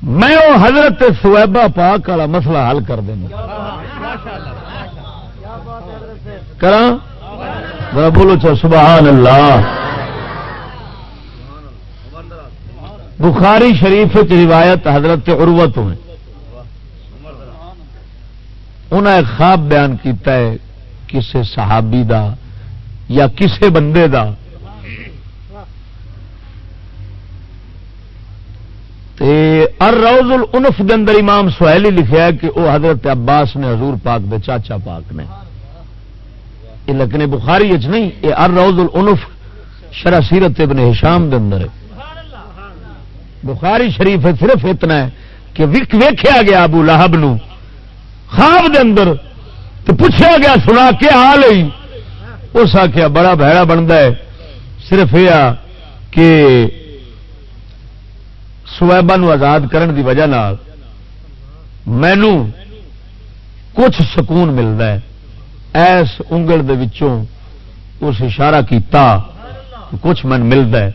میں وہ حضرت سویبا پاک والا مسئلہ حل کر دینا۔ کرا بولو چا، سبحان اللہ۔ بخاری شریف روایت حضرت عروت ہوئے انہیں خواب بیان کیتا ہے کسی صحابی دا یا کسی بندے دا۔ ار روز الف کے اندر امام سہیلی لکھا ہے کہ وہ حضرت عباس نے حضور پاک دے چاچا پاک نے۔ یہ لکنے بخاری اچ نہیں، یہ ار روز الف شرح سیرت ابن ہشام دے اندر ہے۔ بخاری شریف صرف اتنا ہے کہ ویکھیا گیا ابو لہب نو۔ خواب دے اندر تو پوچھا گیا، سنا کے حال ہی اس آخیا بڑا بہڑا بنتا ہے۔ صرف یہ کہ سویبا آزاد کرن دی وجہ نال مینو کچھ سکون ملتا ہے۔ ایس انگل دے وچوں اس اشارہ کیتا کچھ من ملتا ہے۔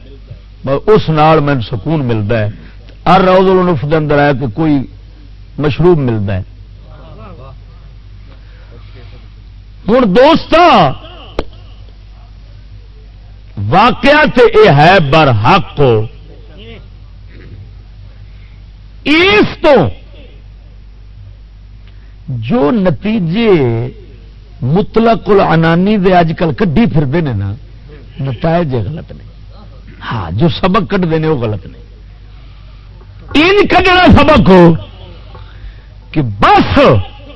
اس نال من سکون ملتا ہے۔ ہر روز الف دے اندر ہے کہ کوئی مشروب ملتا ہے۔ ہوں دوست واقعہ تے اے ہے بر حق اس تو جو نتیجے مطلق العنانی دے اج کل کڈی پھرتے ہیں نا، نتائج غلط نے۔ ہاں جو سبق کٹتے ہیں وہ غلط نے۔ ان کڈنا سبق ہو کہ بس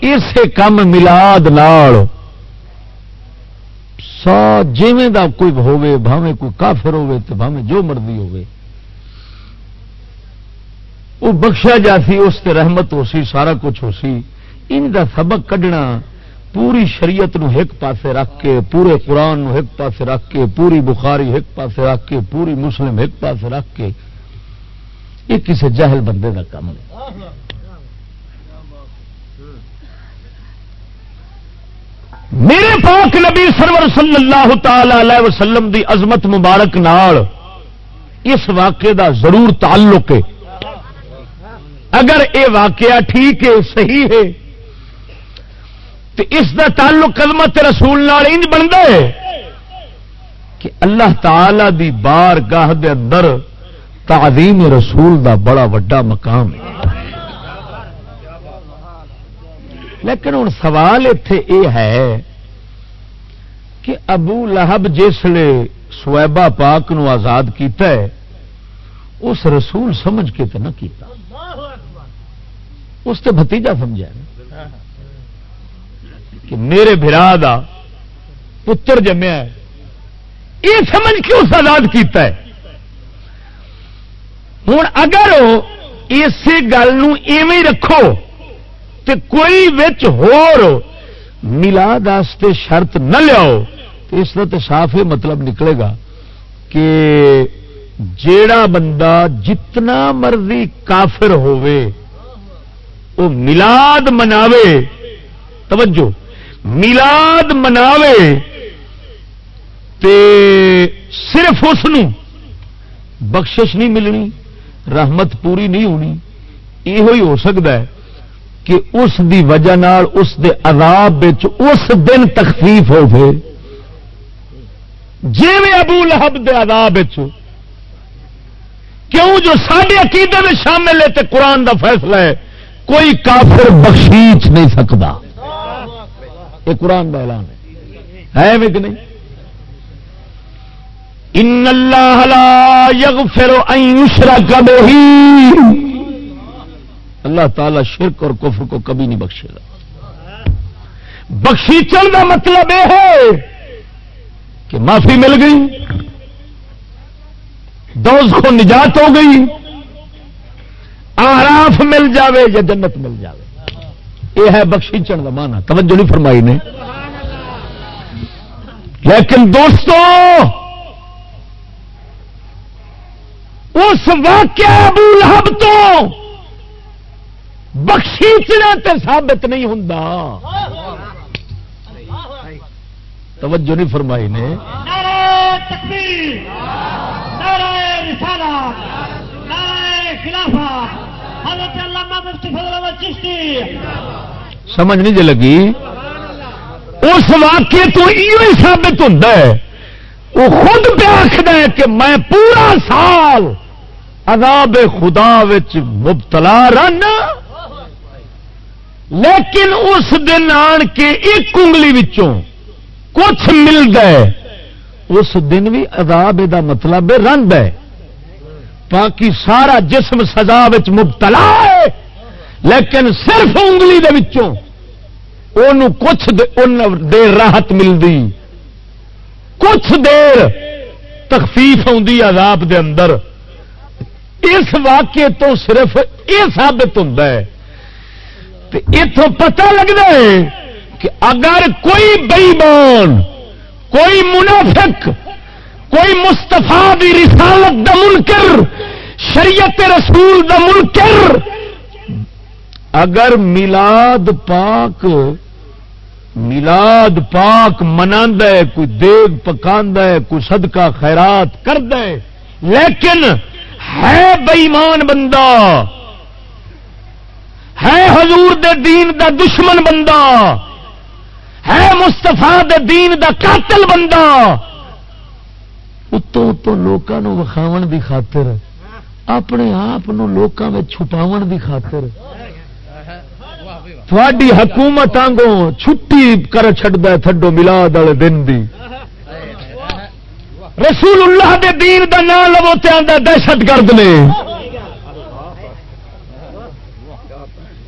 اسے کم ملاد نال سا جیویں دا کوئی ہوے بھاویں کوئی کافر ہوے تو بھاویں جو مرضی ہوے وہ بخشا جاسی اس تے رحمت ہو سی، سارا کچھ ہو سی۔ ان دا سبق کڈنا پوری شریعت نو ایک پاسے رکھ کے، پورے قرآن نو ایک پاسے رکھ کے، پوری بخاری ایک پاسے رکھ کے، پوری مسلم ایک پاسے رکھ کے۔ یہ کسی جہل بندے کا کام ہے میرے پاک نبی سرور صلی اللہ تعالی علیہ وسلم دی عظمت مبارک نال اس واقعے دا ضرور تعلق ہے۔ اگر اے واقعہ ٹھیک ہے، صحیح ہے، تو اس دا تعلق عظمت رسول نال انج بنتا ہے کہ اللہ تعالی دی بار گاہ اندر تعظیم رسول دا بڑا وڈا مقام ہے۔ لیکن ہوں سوال اتے یہ ہے کہ ابو لہب جسے سویبا پاک نو آزاد کیتا ہے، اس رسول سمجھ کے تو نہ کیتا۔ اس سے بتیجا سمجھا کہ میرے برا دا پتر جمیا ہے یہ سمجھ کے اس آزاد کیتا ہے۔ ہوں اگر اسی گل رکھو تے کوئی وچ ہور ملاد واسطے شرط نہ لیاؤ تو اس کا تو صاف یہ مطلب نکلے گا کہ جیڑا بندہ جتنا مرضی کافر ہووے وہ ملاد مناوے۔ توجہ، ملاد مناوے تے صرف اس بخشش نہیں ملنی، رحمت پوری نہیں ہونی یہ ہو سکتا ہے۔ کہ اس دی وجہ نال اس دے عذاب اس دن تخفیف ہو گئے جی میں ابو لہب دے عذاب کیوں جو سارے عقیدے میں شامل ہے تے قرآن دا فیصلہ ہے، کوئی کافر بخشیچ نہیں سکتا۔ یہ قرآن کا اعلان ہے۔ ہے کہ نہیں؟ ان اللہ لا یغفر ان یشرک به اللہ تعالی شرک اور کفر کو کبھی نہیں بخشے گا۔ بخشیچن کا مطلب یہ ہے کہ معافی مل گئی، دوز کو نجات ہو گئی، آراف مل جاوے یا جنت مل جاوے۔ یہ ہے بخشیچن کا مانا توجہ نہیں فرمائی نے۔ لیکن دوستو، اس واقعہ ابو لہب تو بخشیچنا تے ثابت نہیں ہوں توجہ نہیں فرمائی نے۔ سمجھ نہیں جی لگی؟ اس واقعے تو یہ ثابت ہوں وہ خود پہ آخر کہ میں پورا سال عذاب خدا مبتلا رہنا۔ لیکن اس دن آن کے ایک انگلی وچوں کچھ ملتا ہے، اس دن بھی عذاب دا مطلب رنگ ہے۔ باقی سارا جسم سزا مبتلا ہے۔ لیکن صرف انگلی دے وچوں کچھ دیر راحت ملتی کچھ دیر تخفیف آدھی عذاب دے اندر۔ اس واقعے تو صرف یہ سابت ہوں اتوں پتا لگتا ہے کہ اگر کوئی بئیمان کوئی منافق، کوئی مستفا بھی رسالت دا منکر، شریعت رسول دا منکر، اگر ملاد پاک ملاد پاک منا کوئی دیگ پکا ہے، کوئی صدقہ خیرات کر لیکن ہے بئیمان بندہ ہے حضور دے دین دا دشمن بندہ، ہے مستفا دے دین دا قاتل بندہ۔ اتوں اتوں لوگوں وکھاو دی خاطر، اپنے آپ میں چھپاو دی خاطر۔ تھوڑی حکومت آگوں چھٹی کر چڈا تھڈو ملاد والے دن دی۔ رسول اللہ دے دین دا نام لو تے دہشت گرد نے۔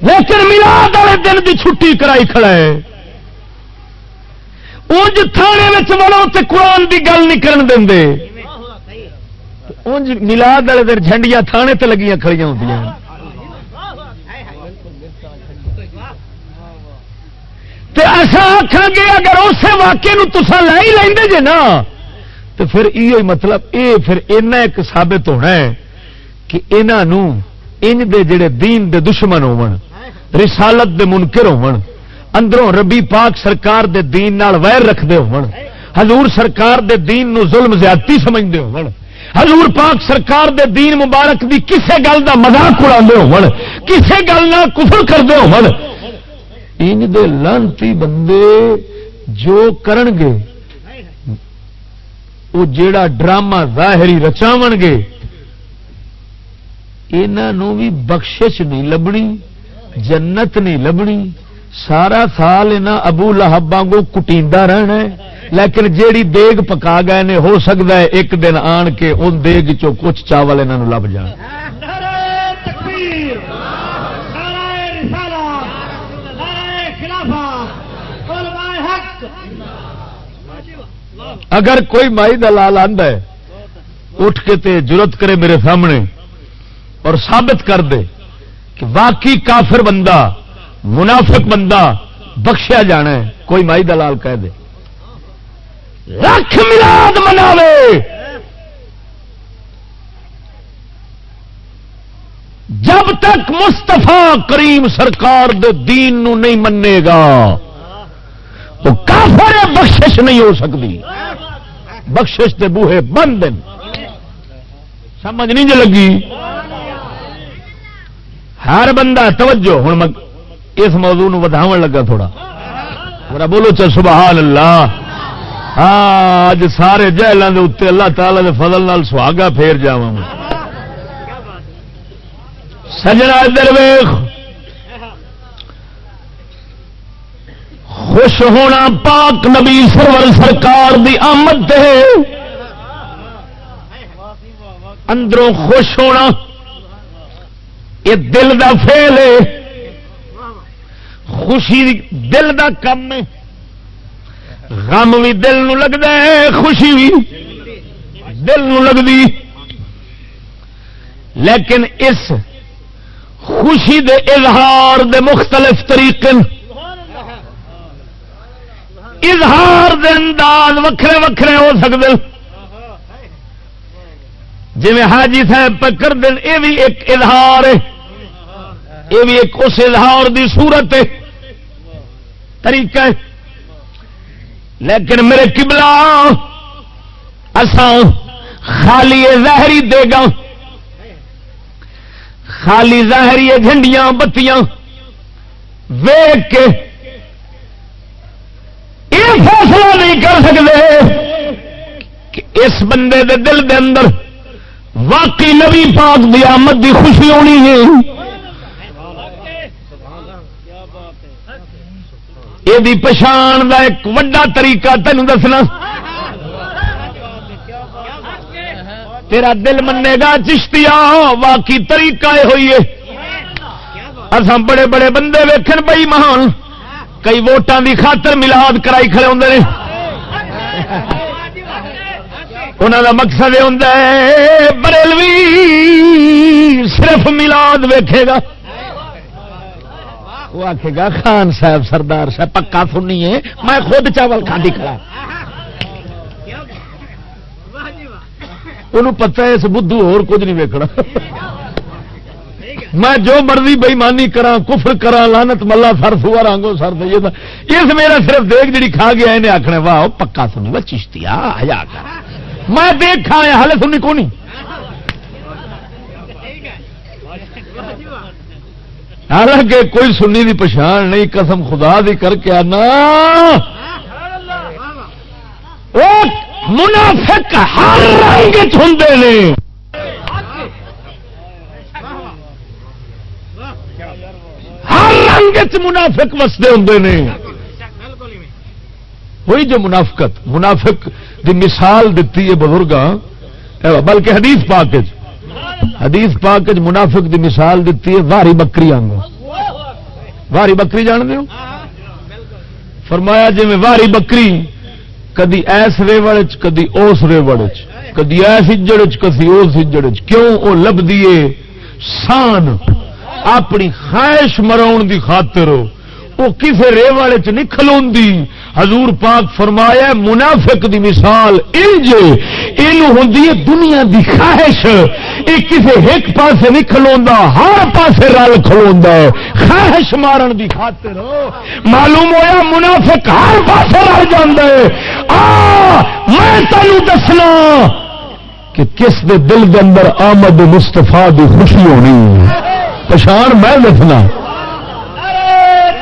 لیکن ملاد والے دن دی چھٹی کرائی کھڑا ہے۔ انج تھانے وڑو تے قرآن دی گل نہیں کرن دے انج ملاد والے دن جھنڈیاں تھانے تے لگیاں کھڑی ہوتی ایسا آخان گے اگر اسے واقعے تسا لے ہی لیں جے نا تو پھر یہ مطلب یہ پھر اینا ایک ثابت ہونا ہے کہ انہوں ان دے جڑے دین دے دشمن ہو رسالت دے منکر ہو اندروں ربی پاک سرکار دے دین نال ویر رکھتے ہو حضور سرکار دے دین نو ظلم زیادتی سمجھتے ہو حضور پاک سرکار دے دین مبارک دی کسے گل دا مذاق اڑا ہو کسے گل نہ کفر کرتے ہو ان دے لانتی بندے جو کرن گے وہ جیڑا ڈرامہ ظاہری رچاو گے انہوں بھی بخشش نہیں لبنی، جنت نہیں لبنی۔ سارا سال یہاں ابو لہبا کو کٹیندا رہنا ہے۔ لیکن جیڑی دیگ پکا گئے نے، ہو سکتا ہے ایک دن آن کے ان دیگ چو کچھ چاول انہوں لب جان۔ اگر کوئی مائی دلال آدھا ہے، اٹھ کے تے جرت کرے میرے سامنے۔ اور ثابت کر دے کہ واقعی کافر بندہ، منافق بندہ بخشیا جانا ہے، کوئی مائی دلال کہہ دے۔ لکھ ملاد مناوے۔ جب تک مستفا کریم سرکار دے دین نو نہیں منے گا، تو کافر بخشش نہیں ہو سکتی۔ بخشش دے بوہے بند سمجھ نہیں جو لگی؟ ہر بندہ توجہ ہوں اس موضوع وداو لگا تھوڑا۔ میرا بولو چل سبحان اللہ۔ ہاں اج سارے جہلوں کے اتنے اللہ تعالی کے فضل نال سہاگا پھیر جا سجنا ادھر ویخ خوش ہونا پاک نبی سرور سرکار دی آمد ہے۔ اندروں خوش ہونا یہ دل دا فیل ہے۔ خوشی دل دا کم ہے۔ غم بھی دل نو لگتا ہے، خوشی بھی دل نو لگتی لیکن اس خوشی دے اظہار دے مختلف طریقے اظہار دے انداز وکھرے وکھرے ہو سکتے جی حاجی صاحب پکر دن یہ بھی ایک اظہار ہے۔ یہ بھی ایک اس اظہار دی صورت ہے، طریقہ ہے۔ لیکن میرے کبلا اسان خالی زہری دے گا۔ خالی زہری جھنڈیاں بتیاں۔ ویگ کے یہ فیصلہ نہیں کر سکتے کہ اس بندے دے دل دے اندر واقعی نبی پاک دی آمد دی خوشی ہونی ہے۔ یہ پچھان کا ایک وڈا طریقہ تین دسنا۔ تیرا دل منے گا چشتیا واقعی طریقہ یہ ہوئی ہے۔ اصا بڑے بڑے بندے ویکن بئی مہان، کئی ووٹان دی خاطر ملاد کرائی کھڑے ہوں انہوں کا مقصد یہ ہوں بریلوی صرف ملاد ویکھے گا۔ وہ آخے گا، خان صاحب، سردار صاحب، پکا سنی ہے، میں خود چاول کھانے کھڑا۔ انہوں پتا ہے، اس بدھو اور کچھ نہیں ویکنا میں جو مرضی بےمانی کرا کفر کرا لانت ملا، سر سوا رنگو سر دے اس میرا صرف دیکھ جی کھا گیا، انہیں آخنے واہ، پکا سنی، وہ چشتی آ میں دیکھا ہلے سنی کونی؟ حالانکہ کوئی سنی دی پچھان نہیں، قسم خدا دی کر کے آنا۔ منافق ہر رنگ ہوں ہر رنگ منافق وستے ہوں نے۔ وہی جو منافقت، منافق دی مثال دیتی ہے بزرگ بلکہ حدیث پاک حدیث پاک منافق دی مثال دیتی ہے، واری بکری آنگ واری بکری جان دو فرمایا جی میں واری بکری، کدی ایس ریوڑ کدی اس ریوڑ کدی ایس اجڑ کدی اس اجڑ کیوں وہ لب دیے سان، اپنی خواہش مراؤن دی خاطر۔ وہ کسی ریوڑ چ نہیں کھلو حضور پاک فرمایا منافق دی مثال انج ہوں دنیا دی خواہش۔ یہ کسی ایک پاس نہیں کھلوا ہر پاسے رل کھلوا خواہش مارن دی خاطر معلوم ہویا منافق ہر پاسے رل جانا میں تینوں دسنا کہ کس دے دل دے اندر آمد مستفا دی خوشی ہونی۔ پچھان میں دسنا۔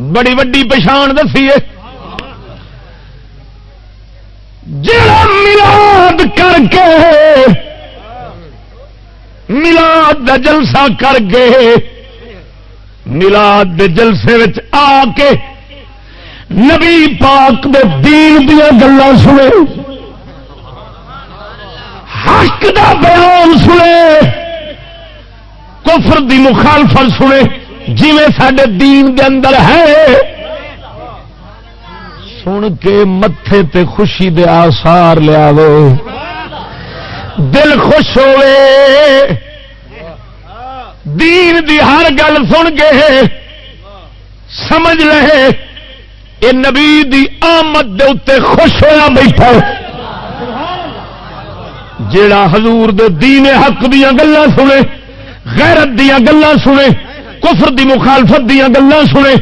بڑی وڈی پچھان دسی ہے۔ جڑا ملاد کر کے ملاد دا جلسہ کر کے ملاد دے جلسے آ کے نبی پاک دے دین دیا گلا سنے۔ حق دا بیان سنے۔ کفر دی مخالفت سنے۔ جی سڈے دین دے اندر ہے۔ سن کے متے تے خوشی دے آسار لیا دل خوش ہوئے دین دی ہر گل سن کے سمجھ لے۔ یہ نبی دی آمد دے اتنے خوش ہوا بیٹھا۔ جیڑا حضور دے دین حق دیا گلیں سنے، غیرت دیا گلیں سنے کفر دی مخالفت دیا گلیں سنے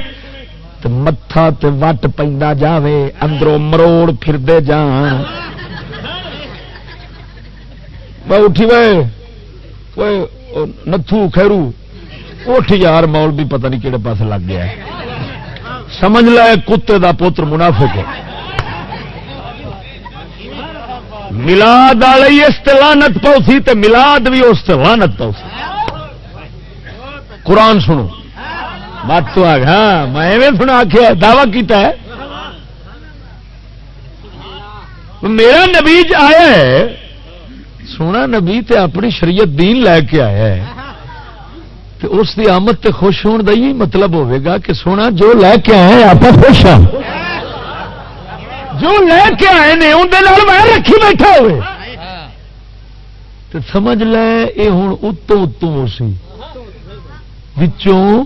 تو متھا تے وٹ پہ جاوے، اندروں مروڑ پھردے جان۔ اٹھی وے نتھو خیرو اٹھ یار مول بھی پتہ نہیں کہڑے پاس لگ گیا ہے۔ سمجھ لے، کتے دا پوتر منافق ہے۔ ملاد والی اس لانت پوسی تے ملاد بھی اس لانت پوسی قرآن سنو۔ بات تو آ ہاں میں سنا آخیا دعوی کیتا ہے۔ میرا نبیج آیا ہے، سونا نبی تے اپنی شریعت دین لے کے آیا ہے۔ تو اس کی آمد تے خوش ہونے کا یہ مطلب ہوئے گا کہ سونا جو لے کے آئے آپ خوش ہاں۔ جو لے کے آئے نے اندر میں رکھی بیٹھا ہوئے۔ تو سمجھ لے یہ ہوں اتو اتو ہو سی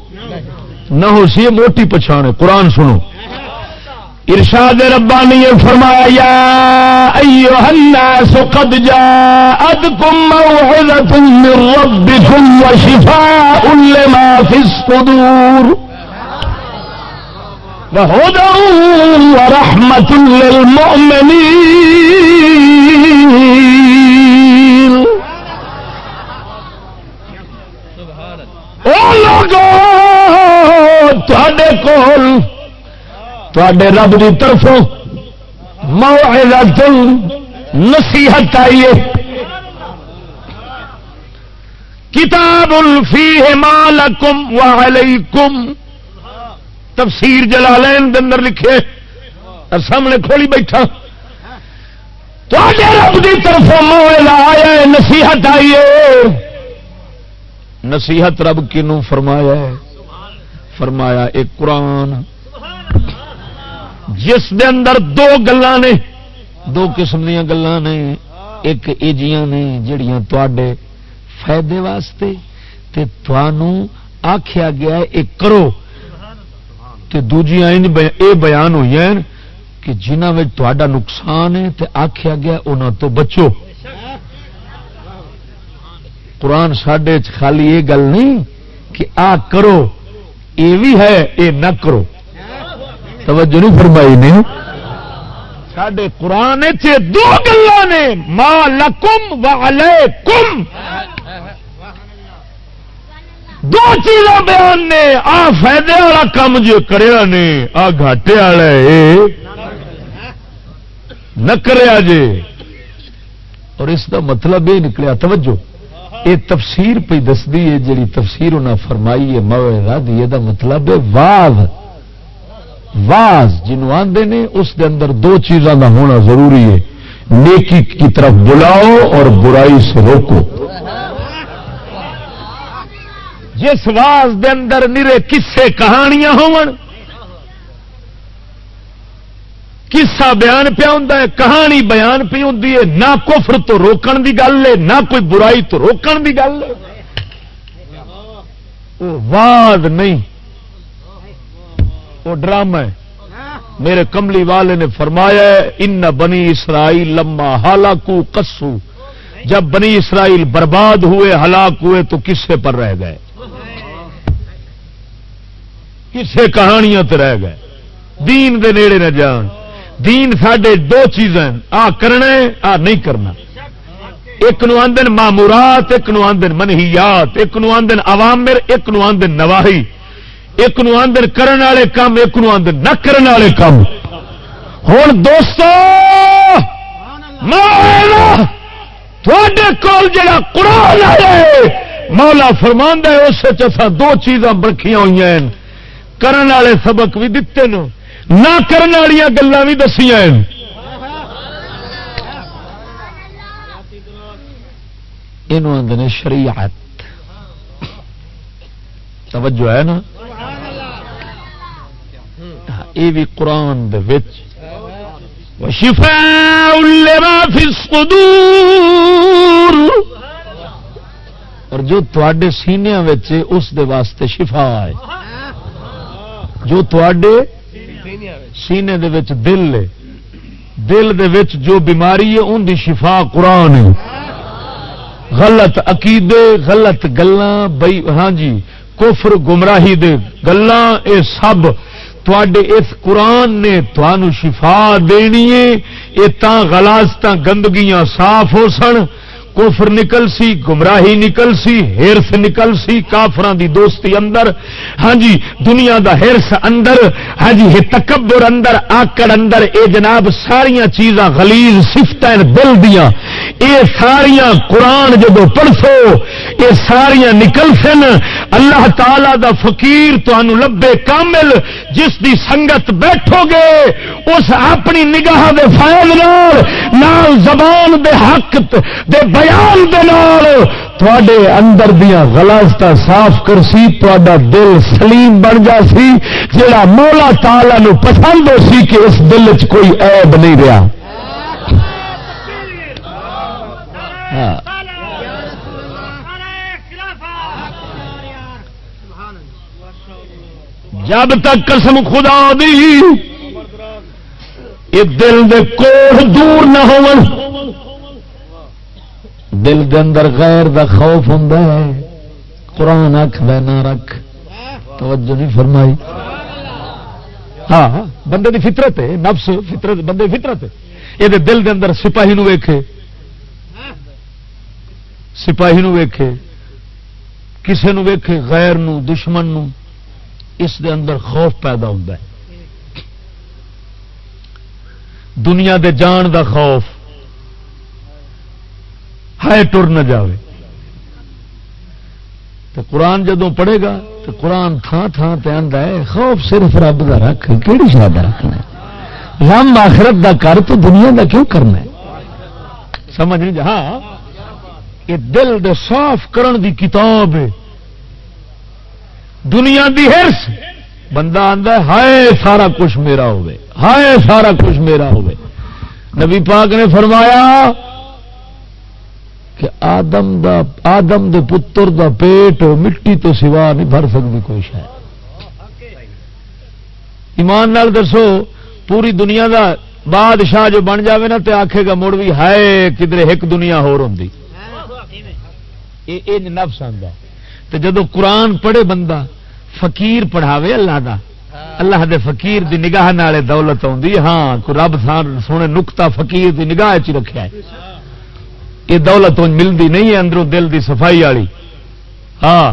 نہ ہو سی، موٹی پچھانے۔ قرآن سنو۔ ارشاد ربانی نے فرمایا، یا ایوہ الناس قد جاءتکم موعظة من ربکم وشفاء لما في الصدور۔ وهدى ورحمة للمؤمنين او لوگو کول تے رب کی طرفوں نصیحت آئیے کتاب الفی مالکم وعلیکم تفسیر جلالین دن لکھے سامنے کھولی بیٹھا۔ رب کی طرفوں مولا آیا نصیحت آئیے نصیحت رب کنو فرمایا ہے؟ فرمایا ایک قرآن۔ جس دے اندر دو گلا نے، دو قسم دیا گلا نے، ایک ایجیاں نے جڑیاں تے فائدے واسطے تے آخیا گیا ایک کرو۔ تے دوجیاں اے بیان ہوئی ہیں کہ جنہ تا نقصان ہے تو آخیا گیا انہوں تو بچو۔ قرآن سڈے خالی یہ گل نہیں کہ آ کرو، یہ بھی ہے، یہ نہ کرو۔ توجہ نہیں فرمائی نے۔ سڈے قرآن دو گلا نے ماں لکم و کم دو چیزاں بیان نے، آ فائدے والا کام جو کریا نے، آ گھاٹے والا نہ کریا جے۔ اور اس دا مطلب یہ نکلیا، توجہ۔ یہ تفسیر پہ دستی ہے جی تفسیر انہیں فرمائی ہے مولا دی یہ مطلب ہے واز۔ واز جنوب آدھے نے، اس دے اندر دو چیزاں کا ہونا ضروری ہے۔ نیکی کی طرف بلاؤ اور برائی سے روکو۔ جس واز دے اندر نرے کسے کہانیاں ہون کسا بیان پیا ہوں کہانی بیان پی ہوں نہ کفر تو روکن دی گل ہے، نہ کوئی برائی تو روکن دی گل ہے۔ واد نہیں۔ وہ ڈرامہ ہے۔ میرے کملی والے نے فرمایا ان بنی اسرائیل لما ہلاکو کسو جب بنی اسرائیل برباد ہوئے، ہلاک ہوئے تو کسے پر رہ گئے۔ کسے کہانیاں تے رہ گئے۔ دین دے نیڑے نہ جان۔ دین سڈے دو چیزیں آ کرنا آ نہیں کرنا۔ ایک نو آدن مامورات، ایک نو آدن منہیات، ایک نو آدن عوامر، ایک نو آدن نواہی ایک نو آدن کرن والے کام ایک نو آدن نہ کرن والے کام ہوں دوستو کول جڑا قرآن آئے مولا فرماندہ اس دو چیزاں برکھیاں ہوئی ہیں۔ کرن والے سبق بھی دیتے ہیں نہ کرنے والی گلیں بھی دسیا یہ شریعت۔ توجہ ہے نا؟ یہ بھی قرآن شفا اور جو تے سینیا اس دے واسطے شفا ہے۔ جو تے سینے دے وچ دل ہے۔ دل دے وچ جو بیماری ہے ان دی شفا قرآن ہے۔ غلط عقیدے، غلط گلاں بئی ہاں جی کفر گمراہی دے گلاں، اے سب تواڈے اس قرآن نے تھانو شفا دینی ہے۔ اے تاں غلاظت گندگیاں صاف ہو سن۔ کوفر نکل سی، گمراہی نکل سی، ہرس نکل سی کافران دی دوستی اندر۔ ہاں جی دنیا دا ہرس اندر ہاں جی تکبر اندر، آکڑ اندر، اے جناب ساریا چیزاں غلیظ سفت دل دیا اے ساریاں قرآن جب پڑھو اے ساریاں نکل سن، اللہ تعالی دا فقیر تو لبے کامل، جس دی سنگت بیٹھو گے، اس اپنی نگاہ دے فائد نال زبان دے حق دے بیان تے اندر دیا غلط صاف کر سی تا دل سلیم بن جا سی جا مولا تالا نو پسند ہو سی کہ اس دل چ کوئی عیب نہیں رہا ہاں۔ ہاں۔ جب تک قسم خدا دی یہ دل دے کوڑ دور نہ ہو دل دے اندر غیر دا خوف ہوں قرآن اکھ نہ رکھ۔ توجہ نہیں فرمائی۔ ہاں بندے دی فطرت ہے، نفس، فطرت، بندے فطرت یہ دل دے اندر سپاہی نو ویکھے۔ سپاہی نو ویکھے، کسے نو ویکھے، غیر نو، دشمن نو، اس دے اندر خوف پیدا ہوتا ہے۔ دنیا دے جان دا خوف، ہائے ٹر نہ جاوے۔ تو قرآن جدو پڑھے گا تو قرآن تھان تھان پہ آدھا ہے، خوف صرف رب کا رکھ کہڑی شاید رکھنا رم آخرت دا کر تو دنیا دا کیوں کرنا ہے؟ سمجھ نہیں جا ہاں۔ یہ دل دے صاف کرن دی کتاب ہے۔ دنیا دی ہرس۔ بندہ آتا ہے، ہائے سارا کچھ میرا ہوئے ہائے سارا کچھ میرا ہوئے نبی پاک نے فرمایا کہ آدم دا، آدم دے پتر دا پیٹ مٹی تو سوا نہیں، بھر سکتی کوئی شاید ایمان نال دسو، پوری دنیا دا بادشاہ جو بن جاوے نا تے آکھے گا مڑ بھی ہے کدھر ایک دنیا ہو نفس آتا تو جدو قرآن پڑھے بندہ، فقیر پڑھاوے اللہ دا۔ اللہ دے فقیر دی نگاہ نالے دولت آتی ہاں رب سونے نکتا فقیر دی نگاہ چ رکھا ہے۔ یہ دولت ملتی نہیں ہے، اندروں دل دی صفائی والی۔ ہاں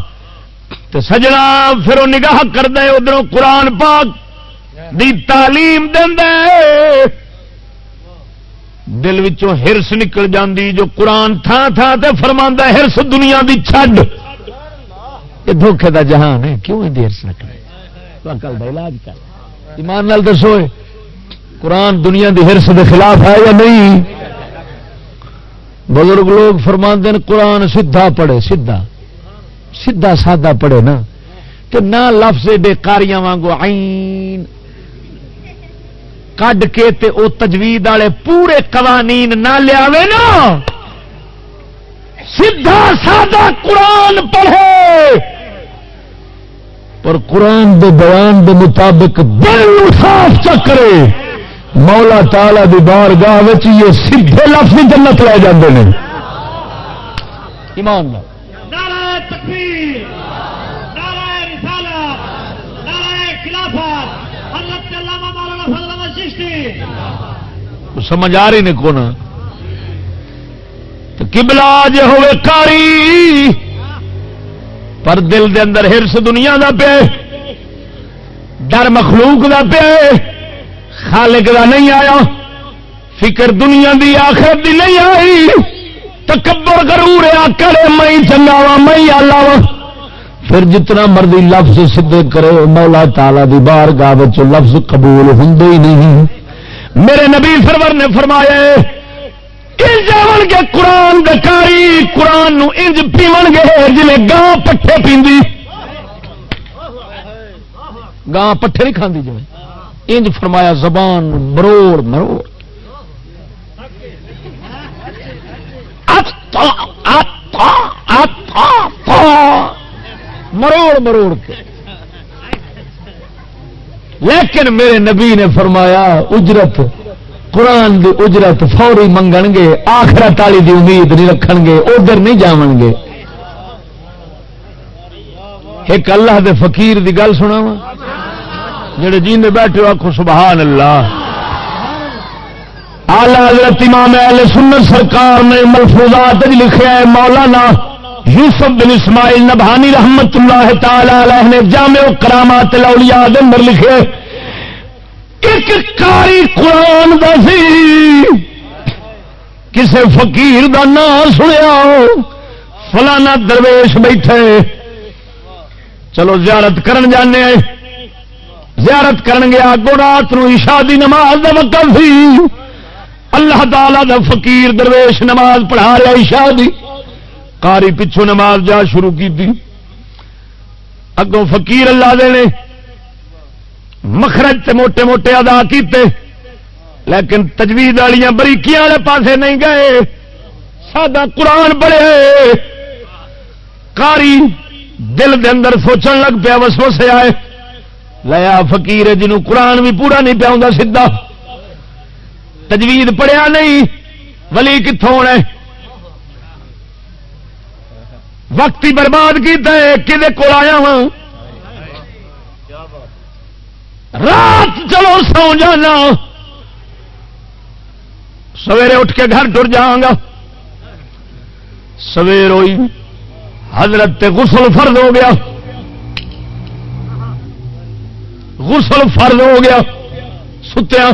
تو سجنا پھر وہ نگاہ کر دے ادھر قرآن پاک دی تعلیم دے دل وچوں ہرس نکل جاندی جو قرآن تھان تھان تے فرما ہرس دنیا دی چھڈ۔ یہ دھوکھے دا جہان ہے، کیوں ہرس نہ کرے کل دا علاج کر۔ ایمان نال دسو، قرآن دنیا دی ہرس دے خلاف ہے یا نہیں؟ بزرگ لوگ فرما قرآن سیدھا پڑھے، سیدھا۔ سیدھا سادہ پڑھے نا۔ کہ نہ لفظ بے کاریاں وانگو عین۔ کڈ کے تے او تجوید والے پورے قوانین نہ لیا نا. سیدھا سادہ قرآن پڑھے. پر قرآن دے بیان دے مطابق دل صاف چکرے مولا تالا دی بار گاہ یہ سیدھے لفظ جنت لے جاندے ہیں ایمان اللہ. سمجھ آ رہی نے کون؟ کبلا جی ہوئے کاری، پر دل دے اندر ہرس دنیا دا پے ڈر مخلوق دا پے خالق دا نہیں آیا، فکر دنیا دی آخر دی نہیں آئی، تکبر کرور کرے مئی چنگا وا مئی آلہ وا پھر جتنا مرضی لفظ سدھے کرے، مولا تالا دی بار گاہ لفظ قبول ہوں ہی نہیں۔ میرے نبی سرور نے فرمایا جاون گے قرآن دکاری قرآن انج پیو گے جی گاں پٹھے پیندی۔ گاں پٹھے نہیں کھاندی جی انج فرمایا زبان مروڑ مروڑ۔ مروڑ مروڑ کے۔ لیکن میرے نبی نے فرمایا، اجرت، قرآن دی اجرت فوری منگن گے، آخرت والی دی امید نہیں رکھ گے، ادھر نہیں جان گے۔ ایک اللہ دے فقیر دی گل سنا وا جڑے جی بیٹھے آخو سبحان اللہ۔ آلہ حضرت امام اہل سنت سرکار نے ملفوظات لکھا ہے مولانا یوسف بن اسماعیل نبھانی رحمت اللہ تعالی علیہ نے جامع کرامات الاولیاء دے اندر لکھے، ایک کاری قرآن دا سی، کسے فقیر دا نام سنیا، فلانا درویش بیٹھے۔ چلو زیارت کرن جانے زیارت کرن گیا گو رات نو عشاء دی نماز دا وقت سی۔ اللہ تعالی دا فقیر درویش نماز پڑھا رہا عشاء دی۔ کاری پچھو نماز جا شروع کی تھی اگوں فقیر اللہ دے نے مخرج تے موٹے موٹے ادا کیتے۔ لیکن تجوید والی بریکیاں والے پاسے نہیں گئے۔ سادہ قرآن بڑے کاری دل دے اندر سوچن لگ پیا، وسوسے آئے۔ لیا فقیر جنوں قرآن بھی پورا نہیں پیا سیدا تجوید پڑھیا نہیں، ولی کتوں ہونا وقت ہی برباد کیا کہ کول آیا ہوں رات چلو سو جانا۔ سویرے اٹھ کے گھر ٹر جاگا سویر ہوئی، حضرت غسل فرد ہو گیا۔ غسل فرد ہو گیا۔ ستیا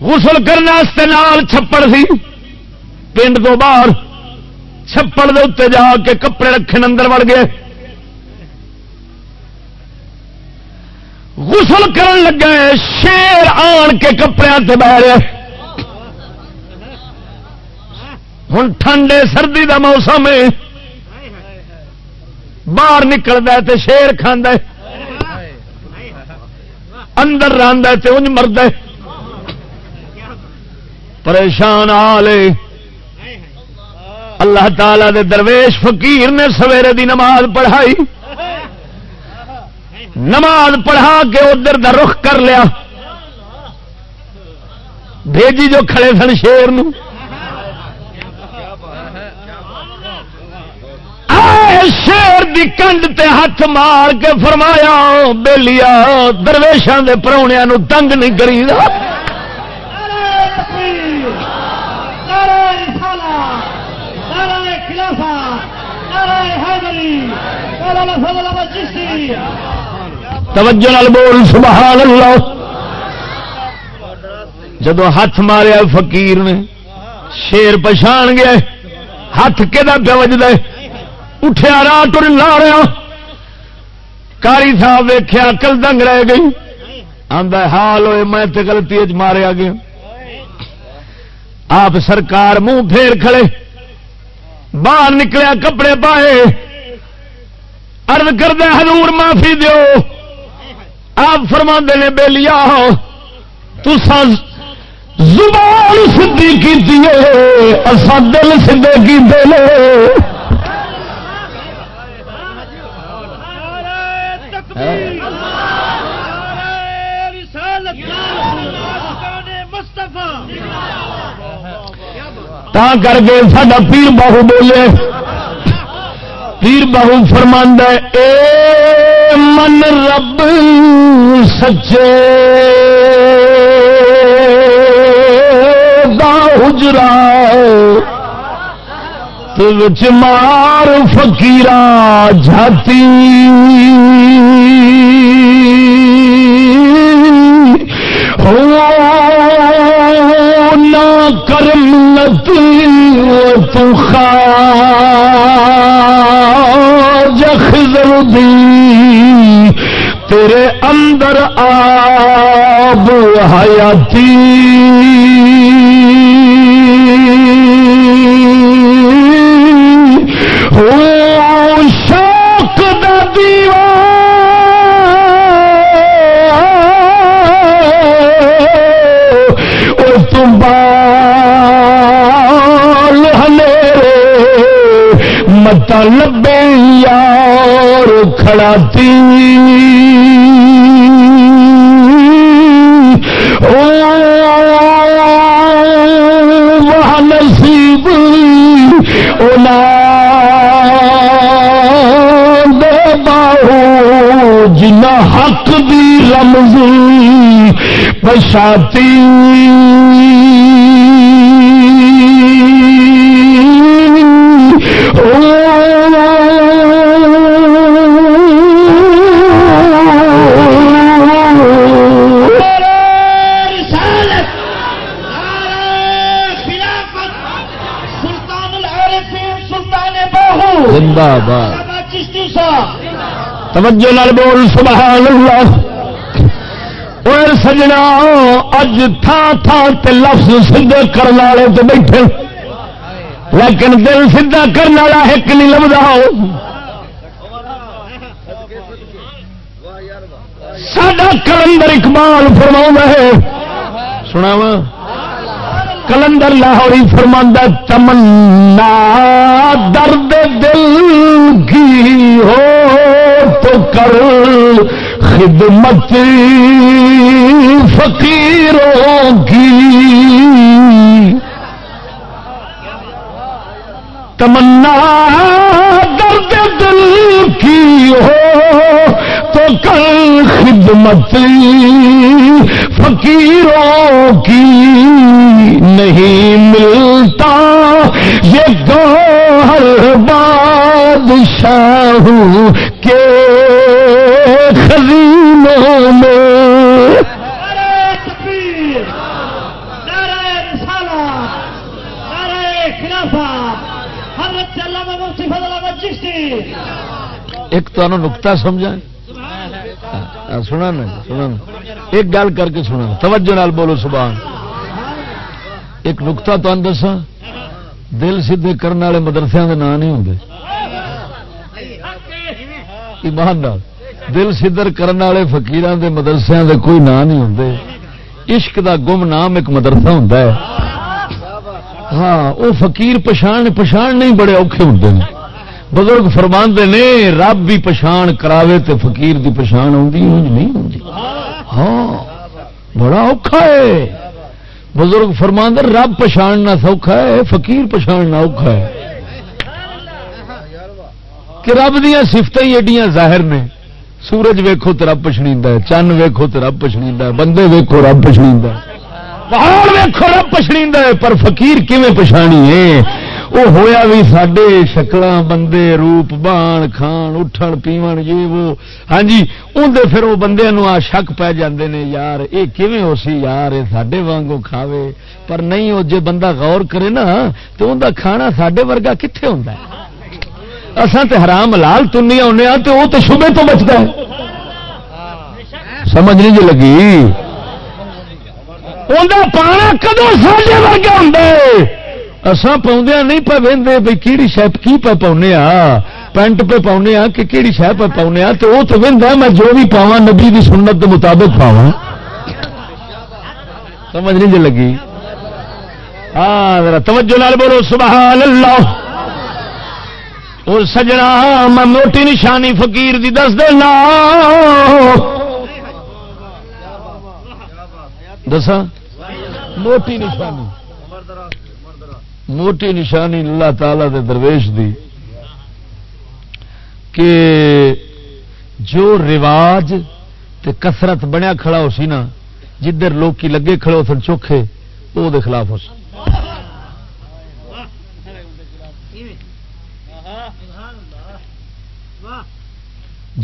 غسل کرنے نال چھپڑ سی۔ پنڈ تو باہر۔ چھپڑ دے اتنے جا کے کپڑے رکھے اندر وڑ گئے۔ غسل کرن لگا شیر آن کے کپڑے سے بہ رہے ہوں ٹھنڈے سردی دا موسم ہے۔ باہر نکلتا تو شیر کھانا اندر تے انج مرد پریشان آ لے اللہ تعالی دے درویش فقیر نے سویرے دی نماز پڑھائی۔ نماز پڑھا کے ادھر دا رخ کر لیا۔ بھیجی جو کھڑے سن شیر شیر دی کنڈ تے ہاتھ مار کے فرمایا بے لیا درویشان کے پروڑیا تنگ نہیں کری توجہ بول، سبحان اللہ۔ جدو ہاتھ ماریا فقیر نے، شیر پچھان گیا، ہاتھ کہ پہ وجد اٹھیا رات لا رہا۔ کاری صاحب ویخیا کل دنگ رہ گئی۔ آدھا حال ہوئے، میں گلتی ماریا گیا۔ آپ سرکار منہ پھیر کھڑے۔ باہر نکلیا کپڑے پائے۔ ارد کردہ حضور معافی دیو۔ آپ فرما نے بے لیا تسا زبان سدھی کی اصا دل سدھے کی دل کر کے ساڈا پیر باہو بولے پیر باہو فرماند اے من رب سچے دا حجرا مار فکیرا جاتی کرم تو خزر دی تیرے اندر آب حیاتی. مت لبے یار کھڑاتی وہ نصیب دے باہو جنا حق دی رمزی پشاتی توجہ نال بول سبحان اللہ اور سجنا، اج تھان تھان تے لفظ سدھے کرنے والے تو بیٹھے۔ لیکن دل سیدا کرنے والا ایک نہیں لبدا ساڈا کلندر اقبال فرما ہے۔ سنا وا کلندر لاہوری فرماندہ تمنا درد دل کی ہو تو کر خدمت فقیروں کی۔ تمنا درد دل کی ہو تو کل خدمت فقیروں کی نہیں ملتا۔ یہ گوہر بادشاہ کے خزینوں میں ایک تو نقتا سمجھا سنا سنا ایک گل کر کے سنا توجہ نال بولو، سبحان۔ ایک نکتا تو دسا دل سیدھے کرنے والے مدرسے کے نام نہیں ہوں ایمان دل سدھر کرنے والے فکیران کے مدرسے کے کوئی نام نہیں ہوں عشق دا گم نام ایک مدرسہ ہوں ہاں وہ فقیر پچھان پچھان نہیں، بڑے اوکھے ہوں بزرگ فرمان نے، رب بھی پچھان کراوے تے فقیر دی پچھان آتی نہیں آتی ہاں بڑا اوکھا ہے۔ بزرگ فرمان رب پچھاننا سوکھا ہے، فقیر پچھاننا اوکھا ہے۔ کہ رب دیا سفت ہی ایڈیاں ظاہر نے۔ سورج ویکو تو رب پچھڑی چن ویکو تو رب پچھڑی بندے ویکو رب پچھڑی پہاڑ ویکو رب پچھڑی پر فقیر کیون پچھانی ہے؟ وہ ہویا بھی سڈے شکل بندے روپ بان کھان اٹھن پیو یہ وہ ہاں جی اندر پھر وہ بندے آ شک پی جاندے نے یار یہ کیون ہو سی یار یہ سڈے وانگو کھاوے پر نہیں وہ جے بندہ غور کرے نا تو ان کا کھانا سڈے ورگا کتنے ہوں اسان تے حرام لال تنی آنے تو وہ تو شبے تو بچتا ہے سمجھ نہیں جی لگی پانا کدو سڈے ورگا ہوں اسان پاؤں نہیں پہ وہدے بھائی کہڑی شہ کی پہ پاؤنے آ؟ پینٹ پہ پاؤنے آ کہ کہڑی شہ پہ پاؤنے آ؟ تو وہ تو وہدا میں جو بھی پاوا نبی کی سنت کے مطابق پاوا سمجھ نہیں جی لگی؟ ہاں ذرا توجہ لال بولو سبحان اللہ اور سجنا، میں موٹی نشانی فقیر دی دس دینا دسا موٹی نشانی۔ موٹی نشانی اللہ تعالی دے درویش دی کہ جو رواج تے کسرت بنیا کھڑا ہو سی نا، جدھر لوگ کی لگے کھڑے ہو سن چوکھے وہ دے خلاف ہو سی۔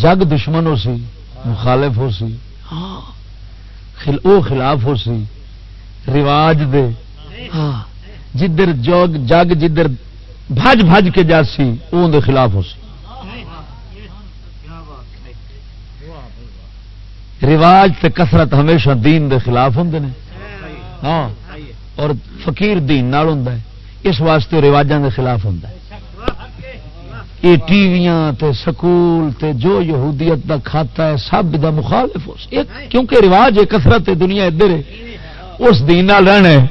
جگ دشمن ہو سی، مخالف ہو سی وہ خلاف ہو سی، رواج دے۔ ہاں۔ جدھر جگ جگ جدھر بھج بھج کے جاسی وہ اندر خلاف ہو سی رواج تے کسرت ہمیشہ دین دے خلاف ہوں نے۔ ہاں۔ اور فقیر دین نال ہوں اس واسطے رواجوں دے خلاف ہوں یہ ٹی ویاں تے سکول تے جو یہودیت دا کھاتا ہے، سب دا مخالف ہو کیونکہ رواج ہے کسرت دنیا ادھر ہے۔ اس دین نال رہنا ہے۔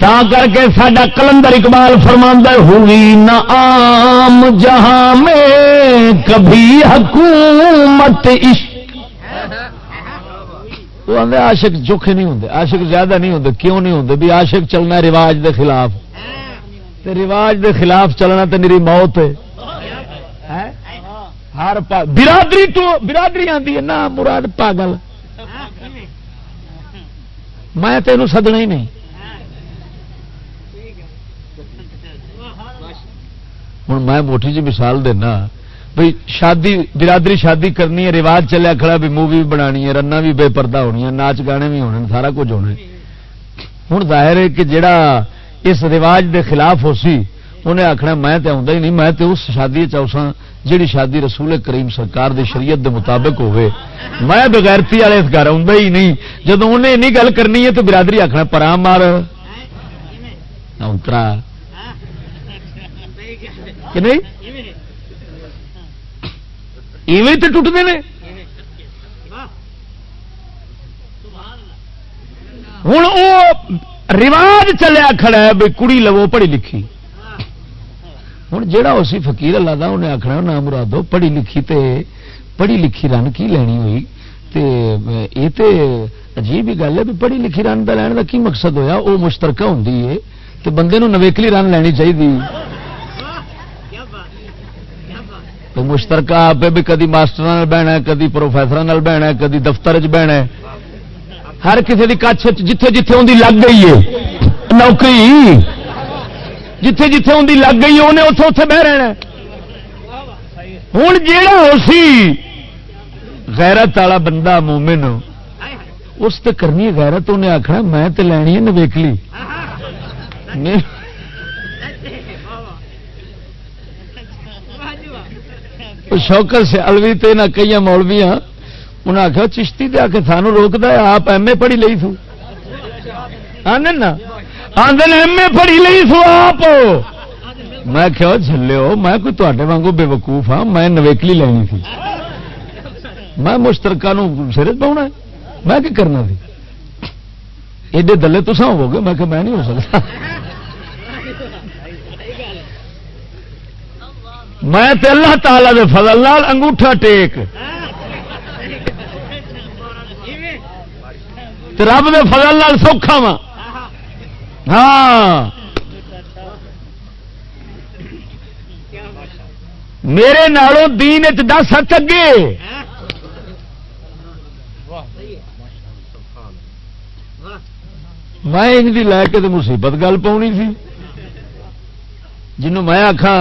تا کر کے سڈا کلندر اقبال فرماندہ ہوئی نہ عام جہاں میں کبھی حکومت عشق۔ وہ آدھے آشک چوکھے نہیں ہوں آشک زیادہ نہیں ہوں کیوں نہیں ہوں بھی آشک چلنا رواج دے خلاف۔ تے رواج دے خلاف چلنا تو میری موت ہے۔ ہر برادری تو برادری آتی ہے نا مراد پاگل۔ میں تینوں سدنا ہی نہیں۔ ہوں میں موٹی جی مثال دینا بھائی شادی برادری شادی کرنی ہے رواج چلیا کھڑا بھی مووی بھی بنا ہے رنا بھی بے پردہ ہونی ہے ناچ گانے بھی ہونے سارا کچھ ہونا ہوں ظاہر ہے کہ جڑا اس رواج دے خلاف ہو سی انہیں آخنا میں تو آتا ہی نہیں میں تو اس شادی چوسا جیڑی شادی رسول کریم سرکار دی شریعت دے مطابق ہوئے میں بغیرتی والے گھر آتا ہی نہیں جب انہیں این گل کرنی ہے تو برادری آخنا پرا مار اترا کہ نہیں ایویں تو ٹوٹتے ہیں ہوں وہ رواج چلیا کھڑا ہے بھائی کڑی لو پڑھی لکھی ہوں جہا اسی فکیر اللہ کا انہیں آخنا نام مرادو پڑھی لکھی تے پڑھی لکھی رن کی لینی ہوئی تے یہ تے عجیب ہی گل ہے بھی پڑھی لکھی رن کا لین کا کی مقصد ہویا وہ مشترکہ ہوں تو بندے نویکلی رن لینی چاہیے تو مشترکہ آپ بھی کدی ماسٹر بہنا کدی پروفیسر بہنا کدی دفتر چ بہنا ہر کسی کی کچھ جتھے جتھے ان کی لگ گئی ہے۔ نوکری۔ جتھے جتھے ان کی لگ گئی انہیں اتوں اتے بہ رہنا ہوں جا سی، غیرت والا بندہ مومن، اس تے کرنی غیرت انہیں آخنا میں تے لینی ہے نویکلی۔ شوکر سے الوی تے نہ کئی مولویا انہیں آخیا چشتی دے آ کے سانو روکد آپ ایم اے پڑھی لی سو آدھے ایم اے پڑھی لی سو آپ۔ میں کیا چلو میں کوئی تے وانگو بے وقوف ہاں میں نویکلی لینی تھی۔ میں مشترکہ سر پاؤنا میں کیا کرنا تھی؟ ایڈے دلے تو ہو گے میں کہ میں نہیں ہو سکتا۔ میں تے اللہ تعالی دے فضل لال انگوٹھا ٹیک۔ رب دے فضل لال سوکھا وا ہاں۔ میرے نالوں دین دس ہاتھ اگے۔ میں ان کی لے کے تو مصیبت گل پاؤنی سی۔ جنوں میں آخا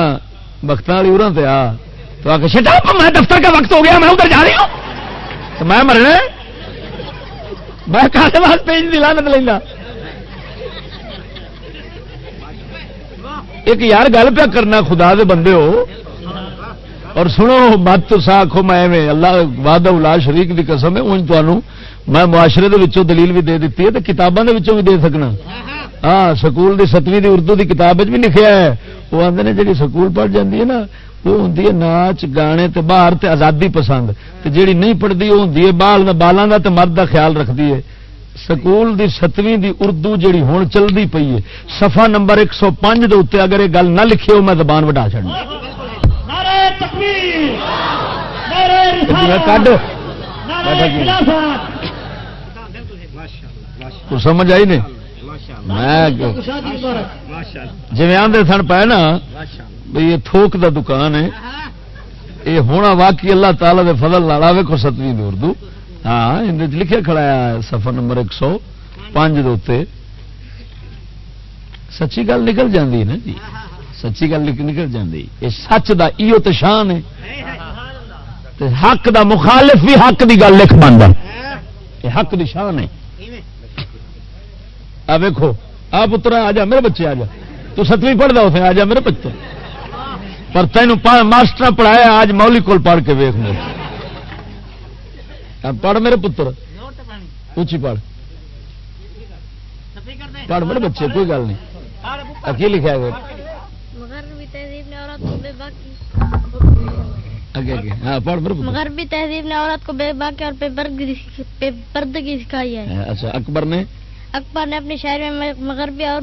وقت والی ارا تے آ۔ تو آ کے میں دفتر کا وقت ہو گیا، میں ادھر جا رہی ہوں۔ تو میں مرنا میں کھانے واسطے لانت لینا۔ ایک یار گل پہ کرنا، خدا دے بندے ہو۔ اور سنو، مت آخو میں اللہ واد الا شریک کی قسم ہے ان تمہوں میں معاشرے دے دلیل بھی دے دیتی ہے تو کتابوں کے بھی دے سکنا۔ ہاں سکول دی ستویں دی اردو دی کتاب بھی لکھا ہے۔ وہ آدھے نے جی سکول پڑھ جاتی ہے نا وہ ہوں ناچ گانے تے باہر تے آزادی پسند۔ تے جیڑی نہیں پڑھتی وہ ہوں بال بالاں کا مرد کا خیال رکھتی ہے۔ سکول دی ستویں دی اردو جیڑی ہوں چلتی پی ہے۔ سفا نمبر ایک سو پانچ دے اگر یہ گل نہ لکھے ہو میں زبان وڈا چڑنا سمجھ آئی نہیں؟ جی آدھے سن پائے نا بھائی یہ تھوک دا دکان ہے۔ یہ ہونا واقعی اللہ تعالی دے فضل لالا ویکو ستویں اردو۔ ہاں لکھے کھڑا سفر نمبر ایک سو پانچ سچی گل نکل جاندی نا جی؟ سچی گل نکل جاندی۔ یہ سچ دا ایو تو شان ہے۔ حق دا مخالف بھی حق دی گل لکھ بنتا یہ حق دی شان ہے۔ آ ویکو آ پتر آ جا میرے بچے آ جا۔ تو ستویں پڑھتا اسے آ جا میرے بچے۔ پر تینوں ماسٹر پڑھایا آج مولی کول پڑھ کے ویخ میرے پڑھ میرے پتر۔ اچھی پڑھ۔ پڑھ میرے بچے کوئی گل نہیں۔ کی لکھا گیا مغربی تہذیب نے عورت کو بے باقی اور پردگی سکھائی ہے۔ اچھا اکبر نے اکبر نے اپنے شہر میں مغربی اور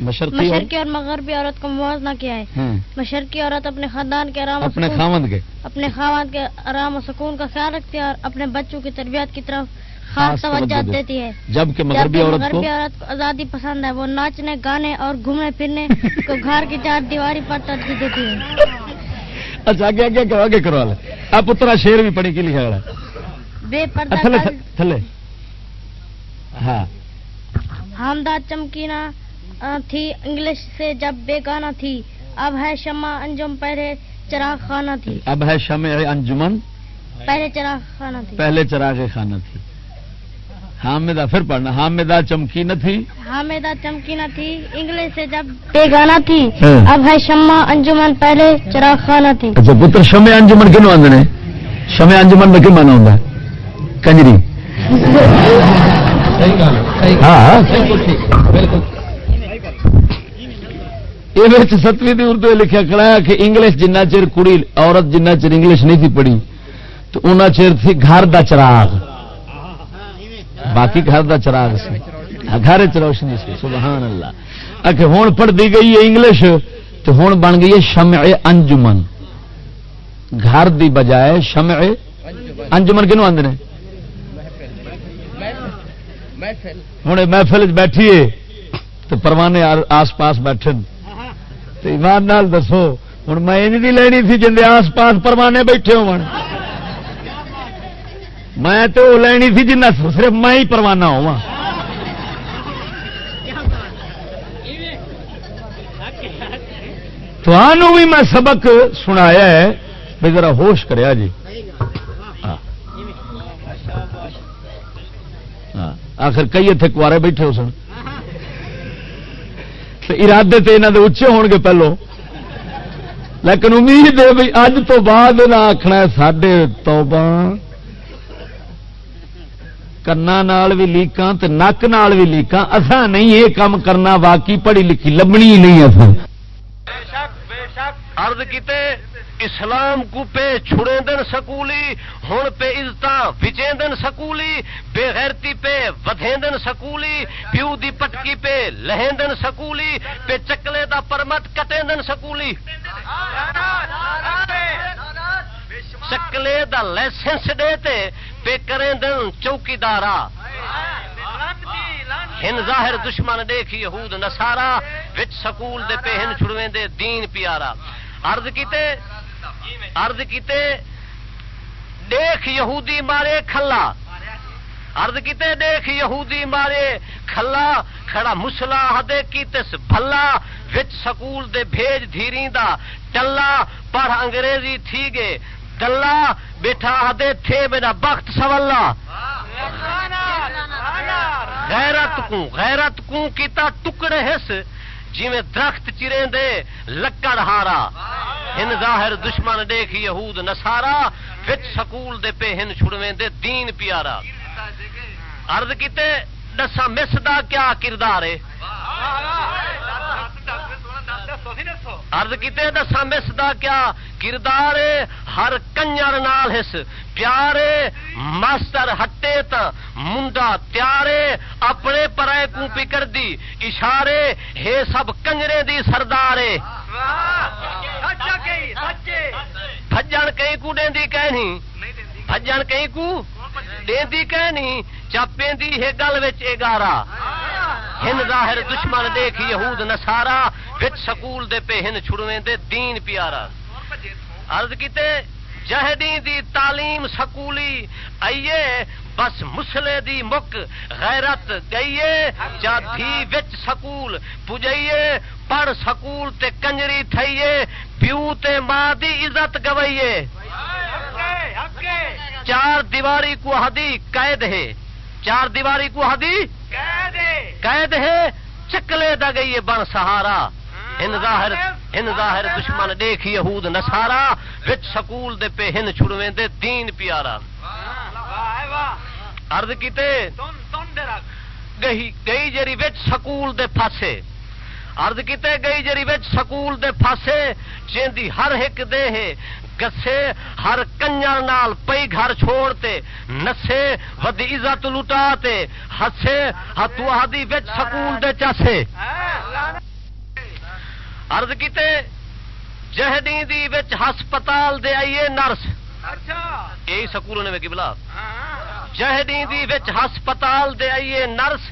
مشرقی اور مغربی عورت کو موازنہ کیا ہے۔ مشرقی عورت اپنے خاندان کے آرام اپنے خاوند کے؟ اپنے خاوند کے آرام و سکون کا خیال رکھتی ہے اور اپنے بچوں کی تربیت کی طرف خاص توجہ دیتی ہے۔ جبکہ مغربی عورت کو آزادی پسند ہے وہ ناچنے گانے اور گھومنے پھرنے *laughs* کو گھر کی چار دیواری پر ترجیح دیتی ہے۔ اچھا آگے آگے کرو آگے کروا لے آپ پترا شیر بھی پڑھی کی لکھا بے پردہ تھلے۔ ہاں۔ حامدہ چمکینا تھی انگلش سے جب بے گانا تھی۔ اب ہے شمع انجم پہلے چراغ خانہ تھی۔ اب ہے شمع انجمن۔ پہلے چراغ خانہ تھی۔ پہلے چراغ خانہ تھی۔ حامدہ پھر پڑھنا۔ حامدہ چمکی نہ تھی۔ حامدہ چمکی نہ تھی انگلش سے جب بے گانا تھی۔ ہاں۔ اب ہے شمع انجمن پہلے چراغ خانہ تھی۔ اچھا پتر شمع انجمن کنو آدھے شمع انجمن میں کیوں مانا ہے؟ کنجری۔ *laughs* ہاں۔ یہ ستویں اردو لکھا ہے کہ انگلش جنہ چر کڑی عورت جنہ چر انگلش نہیں تھی پڑھی تو ان چر تھی گھر دا چراغ۔ باقی گھر دا چراغ سی۔ گھر چروشنی سی سبحان اللہ۔ آ ہوں پڑھ دی گئی ہے انگلش تو ہوں بن گئی ہے شمع انجمن۔ گھر دی بجائے شمع انجمن کنو آدھے ہوں محفل بیٹھیے تو پروانے آس پاس بیٹھے ایمان نال دسو، ہوں میں نہیں لینی تھی جن آس پاس پروانے بیٹھے ہو میں تو لینی تھی جن صرف میں ہی پروانہ ہوا تو بھی میں سبق سنایا ہے ذرا ہوش کریا جی۔ آخر کئی اتنے کارے بیٹھے ہو سن. ارادے تو یہاں کے اچے ہو گے پہلو. لیکن امید ہے بھائی اج تو بعد نہ آخنا سڈے توبہ کنا بھی لیکاں تے نک نال بھی لیکاں. اصا نہیں یہ کام کرنا، واقعی پڑھی لکھی لبنی نہیں اصا اسلام کو پہ چھڑے دن سکولی ہوں پہ عزت وچے دن سکولی، بے غیرتی پہ ودے دن سکولی، پیو دی پٹکی پہ لہیں دن سکولی، پہ چکلے دا پرمت کٹے دن سکولی۔ چکلے دا لائسنس دے تے پہ کریں دن چوکیدارا۔ ہن ظاہر دشمن دیکھ یہود نسارا وچ سکول دے پہ ہن چھڑویں دے دین پیارا۔ عرض کیتے عرض کیتے، دیکھ یہودی مارے کھلا۔ عرض کیتے، دیکھ یہودی مارے کھلا۔ کھڑا مسلا ہدے کیتس بھلا۔ وچ سکول دے بھیج دھیری دا۔ ٹلا پڑھ انگریزی تھی گے۔ دلہ بیٹھا ہدے تھے میرا بخت سولا غیرت کو غیرت کو کیتا ٹکڑے ہس۔ جی درخت چرے دے لکڑ ہارا۔ ہن ظاہر دشمن دیکھ یہود نسارا وچ سکول دے پہ ہن چھڑویں دے دین پیارا۔ عرض کیتے دسا مس دا کیا کردار ہے؟ عرض کیتے دسا مس دا کیا کردار ہر کنجر نال ہس پیارے ماسٹر ہٹے تا منڈا تیارے اپنے پرائے کو پکر دی اشارے ہے سب کنجرے دی سردارے بھجن کہیں کو ڈیندی کہنی بھجن کہیں کو ڈیندی کہنی چاپیں دی ہے گل وچ اگارا ہن ظاہر دشمن دیکھ یہود نسارا وچ سکول دے پہ ہن چھڑویں دے دین پیارا۔ عرض کیتے، جہدی دی تعلیم سکولی، آئیے بس مسلے دی مک غیرت گئیے جا تھی وچ سکول پجائیے پڑھ سکول تے کنجری تھئیے پیو تے ماں دی عزت گوئیے۔ چار دیواری کو ہدی قید ہے۔ چار دیواری کو ہدی قید ہے۔ چکلے دا گئی بن سہارا۔ ہن ظاہر ہن ظاہر دشمن دیکھ یہود نسارا وچ سکول دے پہ ہن چھڑویں دے دین پیارا۔ عرض کیتے گئی گئی جری وچ سکول دے پھاسے عرض کیتے گئی جری وچ سکول دے پھاسے جیندی ہر ایک دے ہے۔ گسے ہر کنجر نال پئی گھر چھوڑتے نسے ودی عزت لٹا تے ہسے ہتو ہدی وچ سکول دے چاسے۔ عرض کیتے جہدی دی وچ ہسپتال دے آئیے نرس۔ یہی سکول نے بلا جہدی دی وچ ہسپتال دے آئیے نرس۔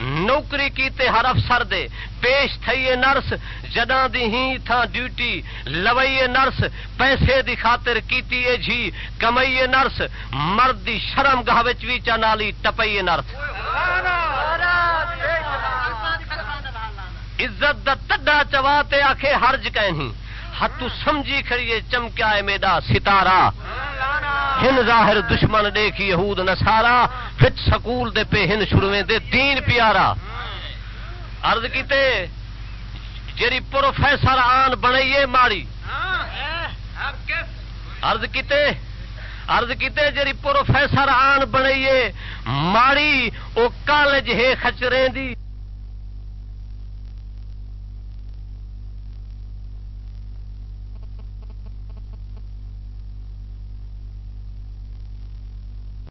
نوکری کیتے ہر افسر دے۔ پیش تھئیے نرس، جداں دی ہی تھا ڈیوٹی۔ لوئیے نرس، پیسے دی خاطر کیتی جھی۔ کمائیے نرس، مرد دی شرم گاہ وچ وی چنالی ٹپائیے نرس۔ عزت دا تڈا چواتے آخے ہرج کہیں۔ ہاں، ہتو سمجھی کھڑیے چمکیا ہے میدا ستارہ۔ ہن ظاہر دشمن دیکھ یہود نسارا وچ سکول دے پہ ہن چھڑویں دے دین پیارا۔ عرض کیتے جیری پروفیسر آن بنائیے ماڑی۔ عرض کیتے عرض کیتے جیری پروفیسر آن بنائیے ماڑی، او کالج ہے خچریں دی۔